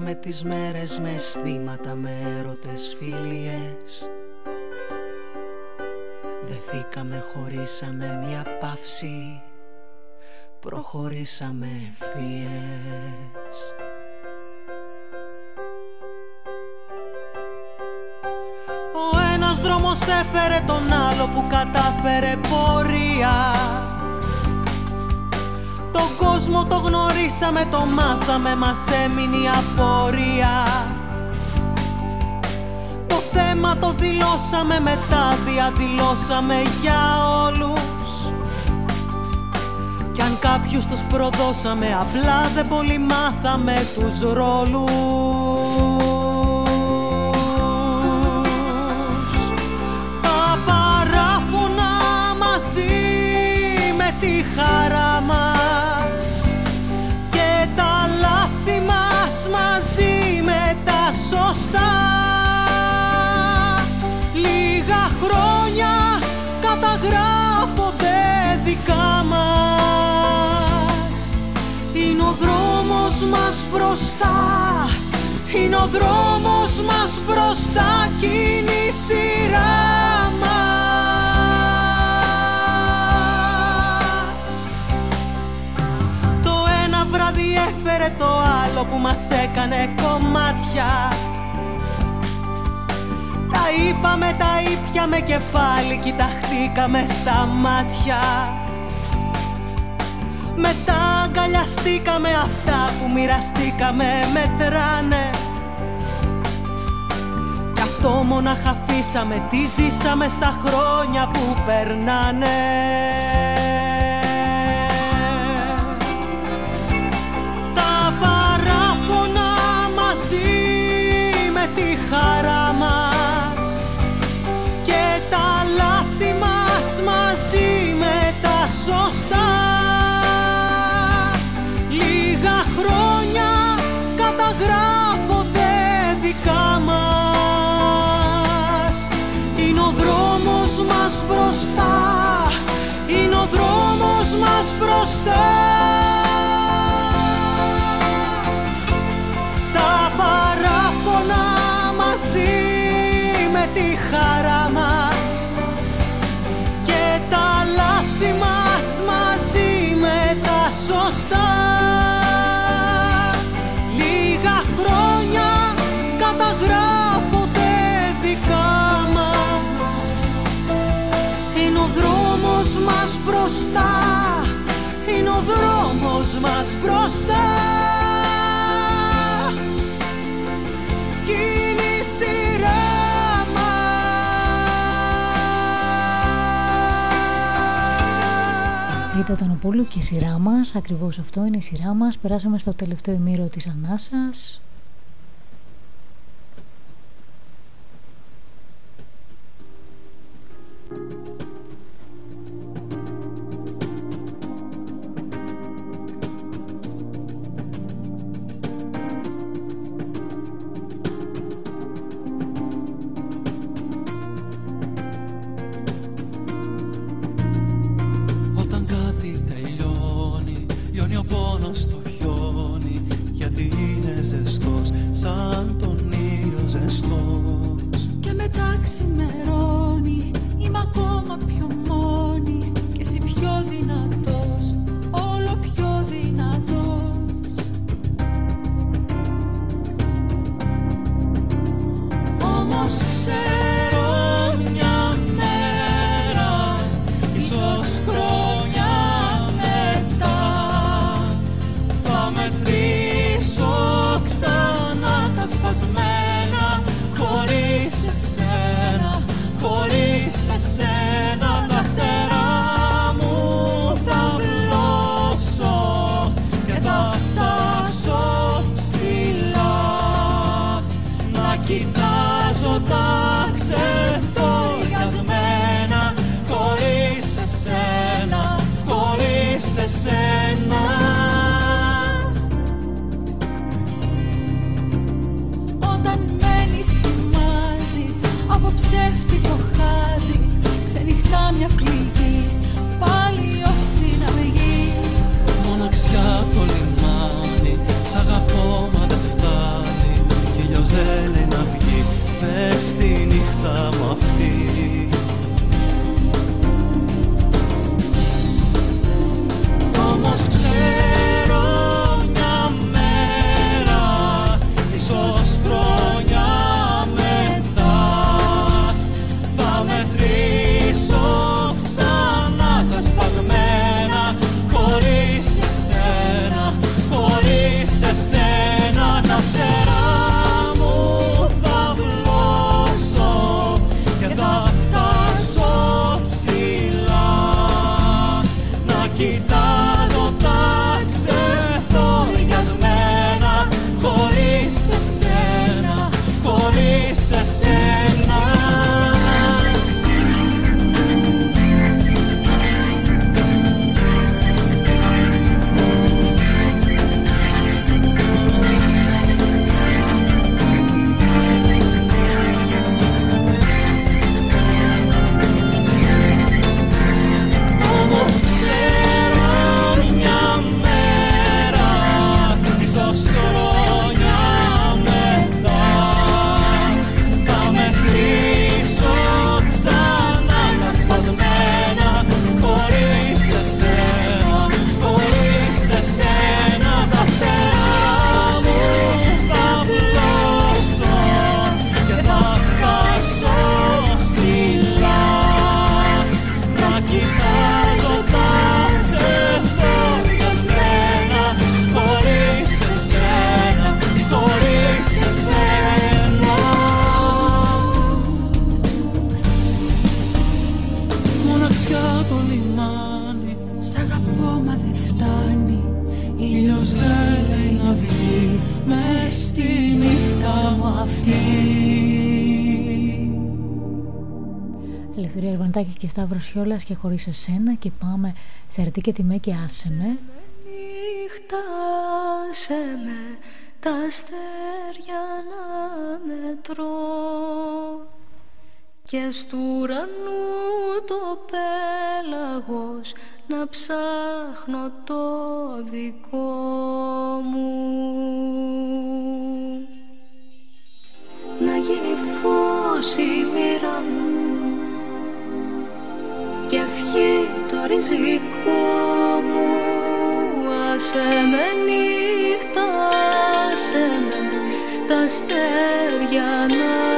Μετρήσαμε τις μέρες με αισθήματα, με έρωτες φιλίες. Δεθήκαμε, χωρίσαμε μια παύση. Προχωρήσαμε ευθείες. Ο ένας δρόμος έφερε τον άλλο που κατάφερε πορεία Τον κόσμο το γνωρίσαμε, το μάθαμε, μας έμεινε η απορία Το θέμα το δηλώσαμε, μετά διαδηλώσαμε για όλους. Κι αν κάποιους τους προδώσαμε, απλά δεν πολύ μάθαμε τους ρόλους δικά μας. Είναι ο δρόμος μας μπροστά είναι ο δρόμος μας μπροστά κι είναι η σειρά μας. Το ένα βράδυ έφερε το άλλο που μας έκανε κομμάτια. Τα είπαμε, τα ήπιαμε και πάλι κοιταχτήκαμε στα μάτια μετά αγκαλιαστήκαμε αυτά που μοιραστήκαμε μετράνε. Κι αυτό μόναχα αφήσαμε τι ζήσαμε στα χρόνια που περνάνε. Τα παράπονα μαζί με τη χαρά μας και τα λάθη μας μαζί με τα σωστά μπροστά Είναι ο δρόμος μας μπροστά. Τα παράπονα μαζί με τη χαρά μας και τα λάθη μας μαζί με τα σωστά μας μπροστά Είναι ο δρόμος μας μπροστά Κι είναι η σειρά Ρίτα Τανοπούλου και η σειρά μας, ακριβώς αυτό είναι η σειρά μας. Περάσαμε στο τελευταίο ημίρο της ανάσας. success. Και Σταύρος Χιόλας και χωρίς εσένα και πάμε σε αρτή και τιμέ και άσε με. Νύχτα άσε με τα αστέρια να μετρώ και στου ουρανού το πέλαγος να ψάχνω το δικό μου. Να γίνει φως η μοίρα μου και ευχή το ριζικό μου. Άσε με νύχτα, άσε με τα αστέρια να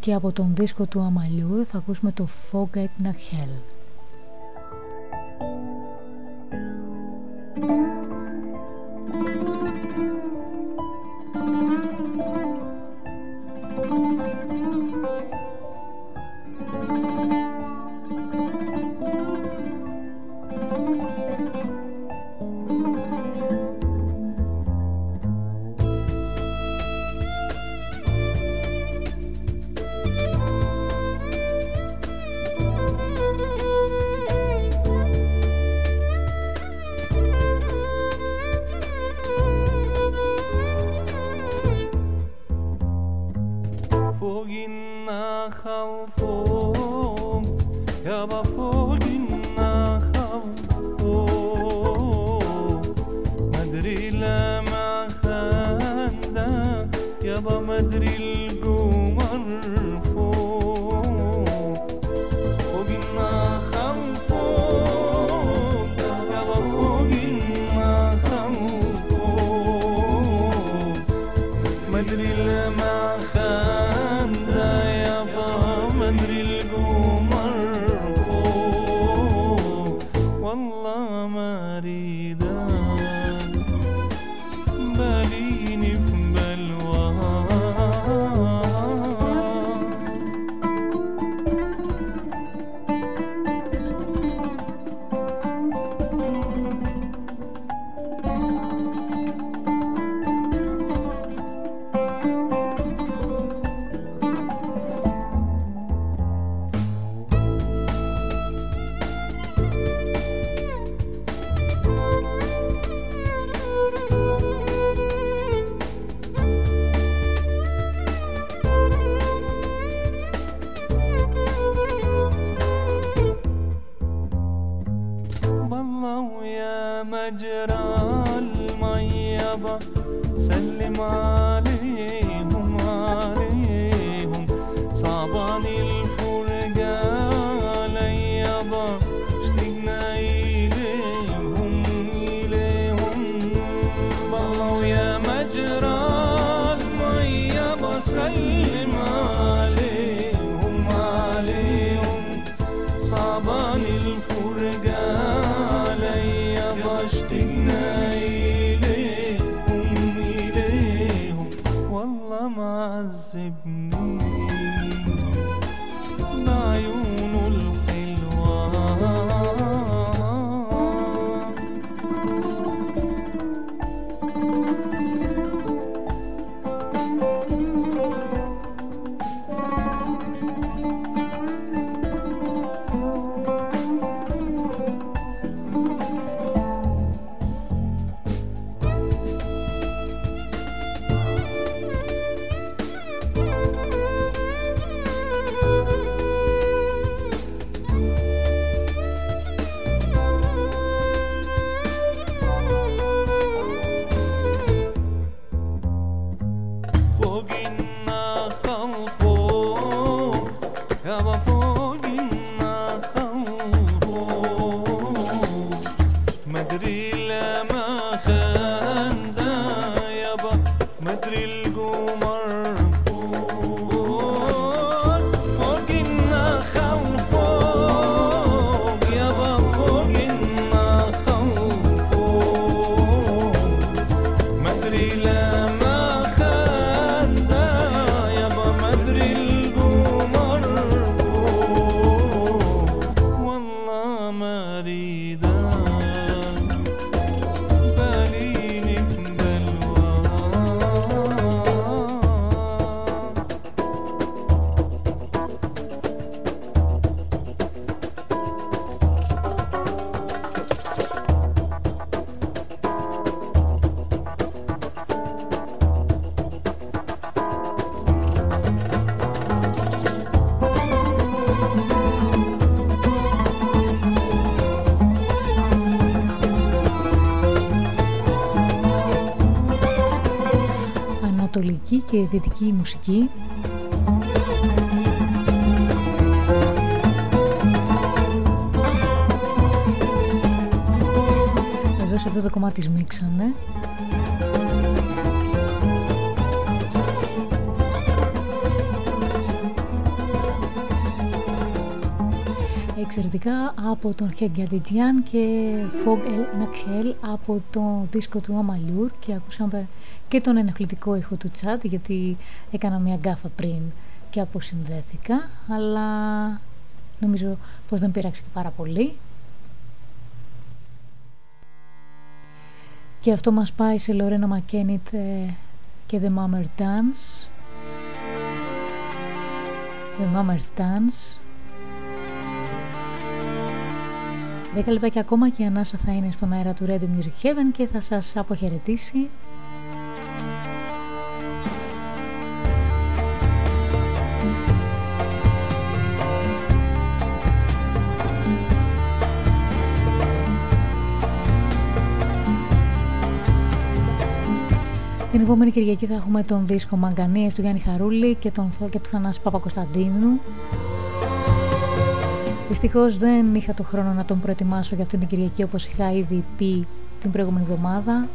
Και από τον δίσκο του Αμαλίου θα ακούσουμε το Forget Night Hell. يابا ما أدري και δυτική μουσική. Εδώ σε αυτό το κομμάτι σμίξανε. Εξαιρετικά από τον Χεγκιαντιτζιάν και Φόγ Ελ Νακχέλ από το δίσκο του Αμαλιούρ και ακούσαμε και τον ενοχλητικό ήχο του τσάτ γιατί έκανα μια γκάφα πριν και αποσυνδέθηκα αλλά νομίζω πως δεν πειράξει και πάρα πολύ. Και αυτό μας πάει σε Λορένα Μακένιτ ε, και The Mummer Dance. The Mummer's Dance 10 λεπτάκια ακόμα και η Ανάσα θα είναι στον αέρα του Radio Music Heaven και θα σας αποχαιρετήσει Την επόμενη Κυριακή θα έχουμε τον δίσκο Μαγκανίες του Γιάννη Χαρούλη και, τον, και του Θανάση Παπακοσταντίνου. Δυστυχώς δεν είχα το χρόνο να τον προετοιμάσω για αυτήν την Κυριακή όπως είχα ήδη πει την προηγούμενη εβδομάδα.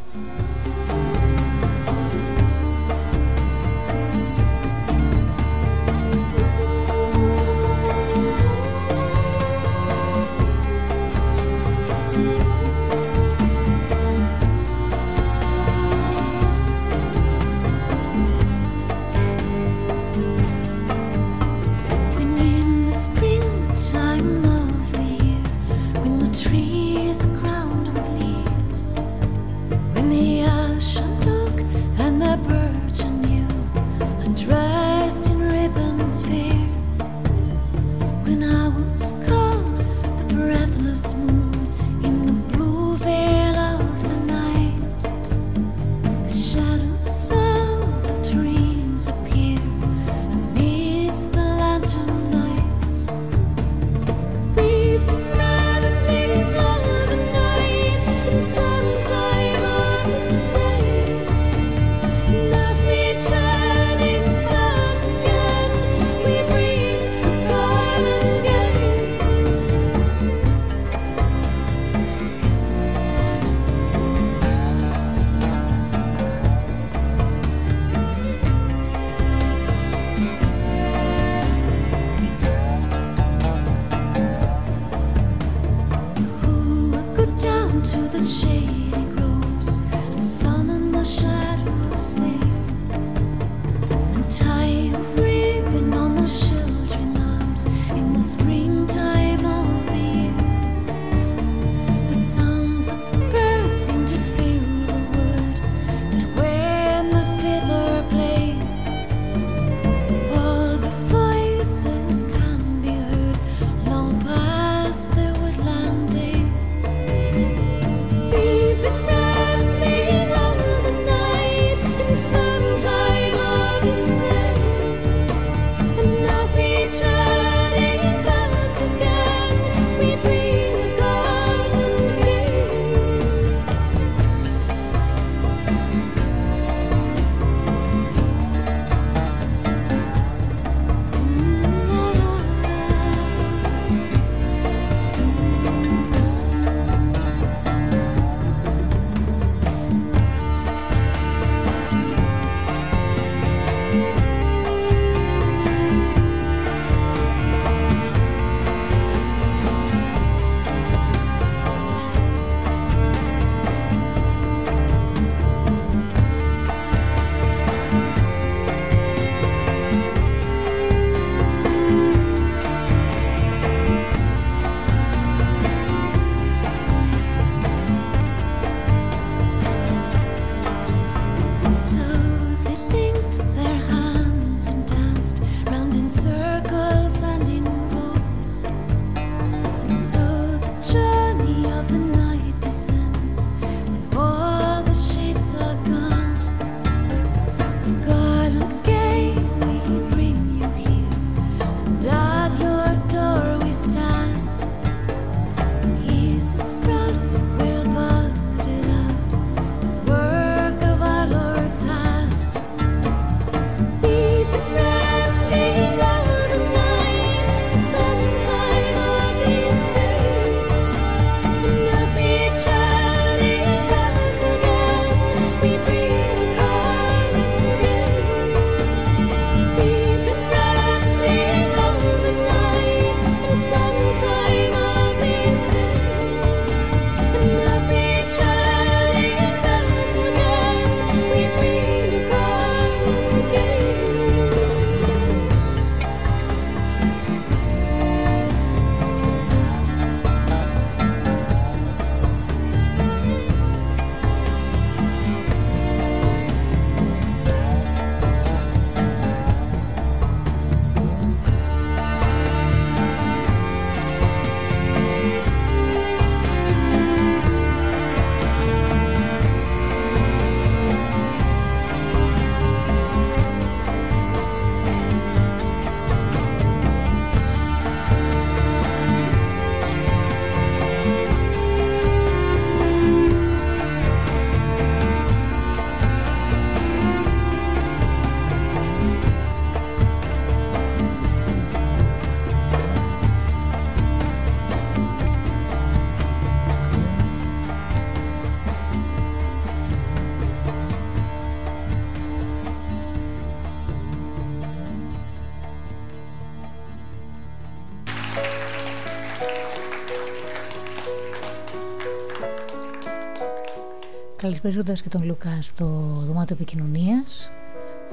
Καλησπέζοντας και τον Λουκά στο δωμάτιο επικοινωνίας.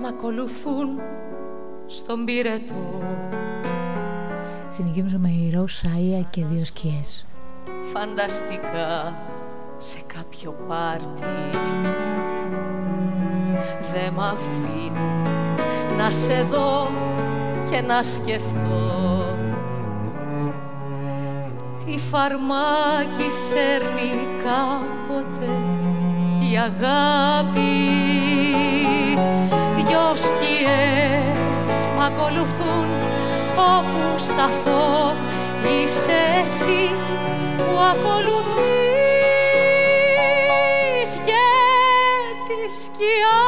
Μ' ακολουθούν στον πυρετό. Συνεχίζουμε η Ρώσα Σάια και δύο σκιές. Φανταστικά σε κάποιο πάρτι. Δε μ' αφήνουν να σε δω και να σκεφτώ. Τι φαρμάκι σέρνει κάποτε η αγάπη. Δυο σκιές μ' ακολουθούν όπου σταθώ. Είσαι εσύ που ακολουθείς και τη σκιά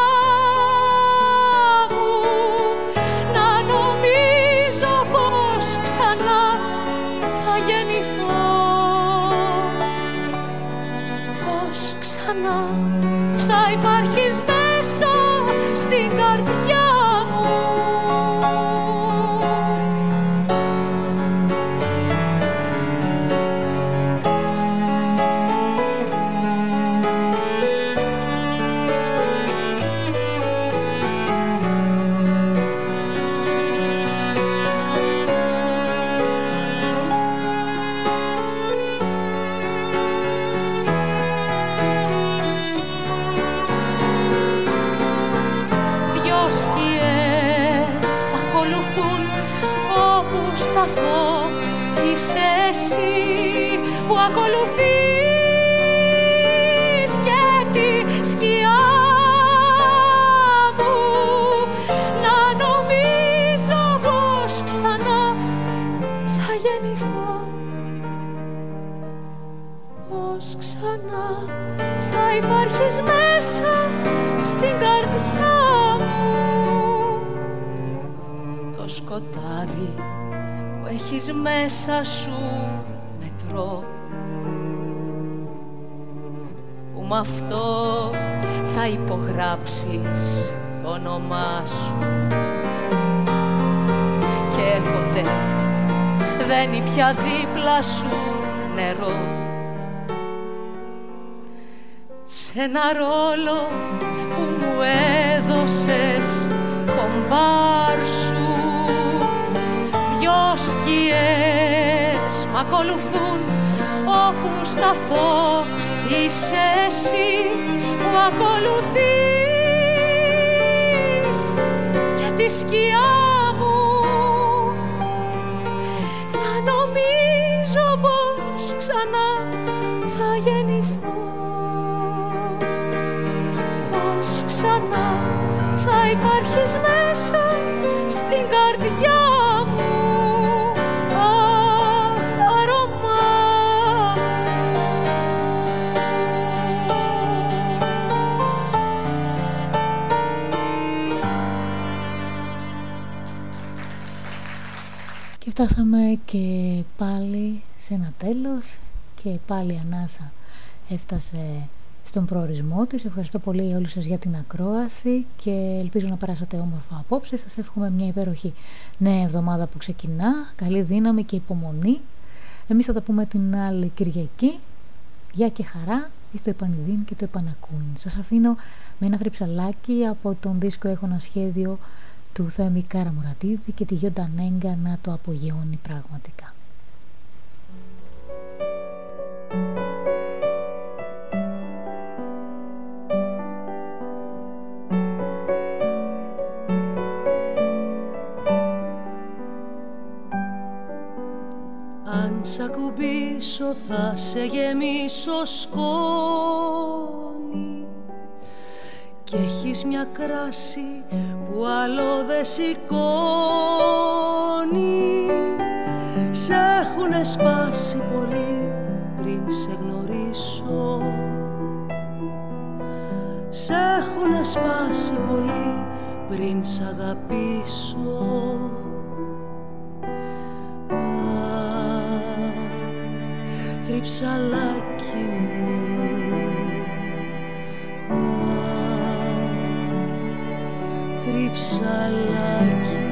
έχεις μέσα σου μετρώ που μ' αυτό θα υπογράψεις το όνομά σου. Και ποτέ δεν είναι πια δίπλα σου νερό. Σε ένα ρόλο που μου έδωσες κομπάρσου ακολουθούν όπου σταθώ είσαι εσύ που ακολουθείς. Και τη σκιά Και φτάσαμε και πάλι σε ένα τέλος και πάλι η ανάσα έφτασε στον προορισμό της. Ευχαριστώ πολύ όλους σας για την ακρόαση και ελπίζω να περάσατε όμορφα απόψε. Σας εύχομαι μια υπέροχη νέα εβδομάδα που ξεκινά. Καλή δύναμη και υπομονή. Εμείς θα τα πούμε την άλλη Κυριακή. Γεια και χαρά. Είστε το επανειδήν και το επανακούν. Σας αφήνω με ένα θρυψαλάκι από τον δίσκο «Έχω ένα σχέδιο» του Θέμη Καραμουρατίδη και τη Γιόντα Νέγκα να το απογειώνει πραγματικά. Αν σ' ακουμπήσω θα σε γεμίσω σκόνη Κι έχεις μια κράση που άλλο δεν σηκώνει. Σ' έχουνε σπάσει πολύ πριν σε γνωρίσω. Σ' έχουνε σπάσει πολύ πριν σ' αγαπήσω. Θρυψαλάκι μου ψαλάκι.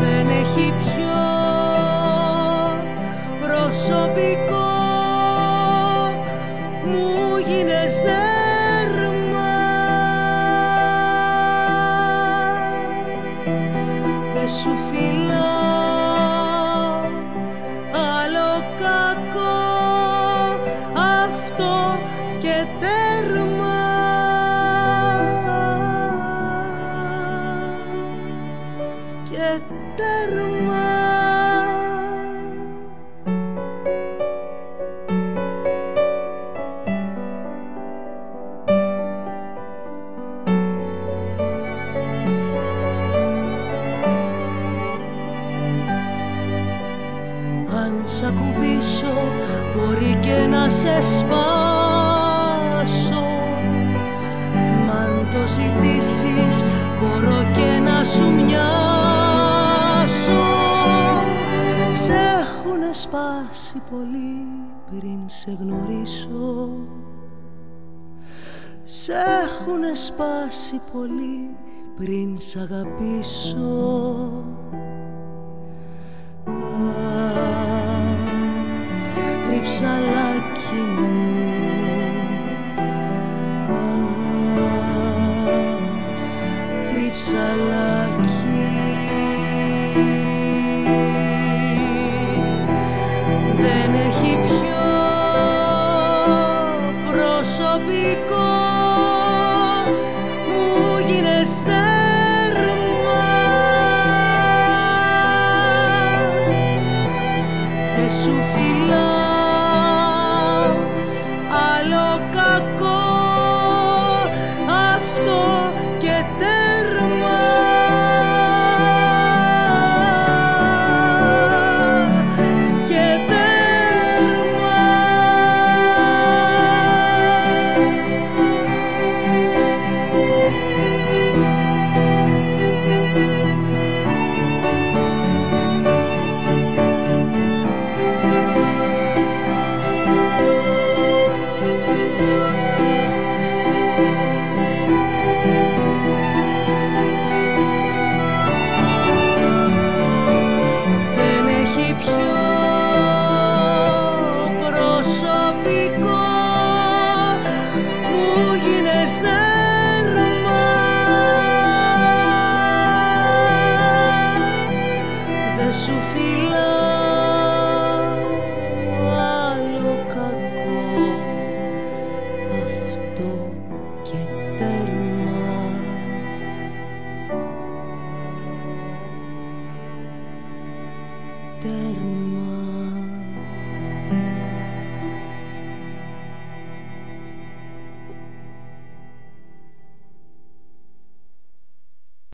Δεν έχει πιο προσωπή πολύ πριν σε γνωρίσω. Σ' έχουν σπάσει πολύ πριν σ' αγαπήσω.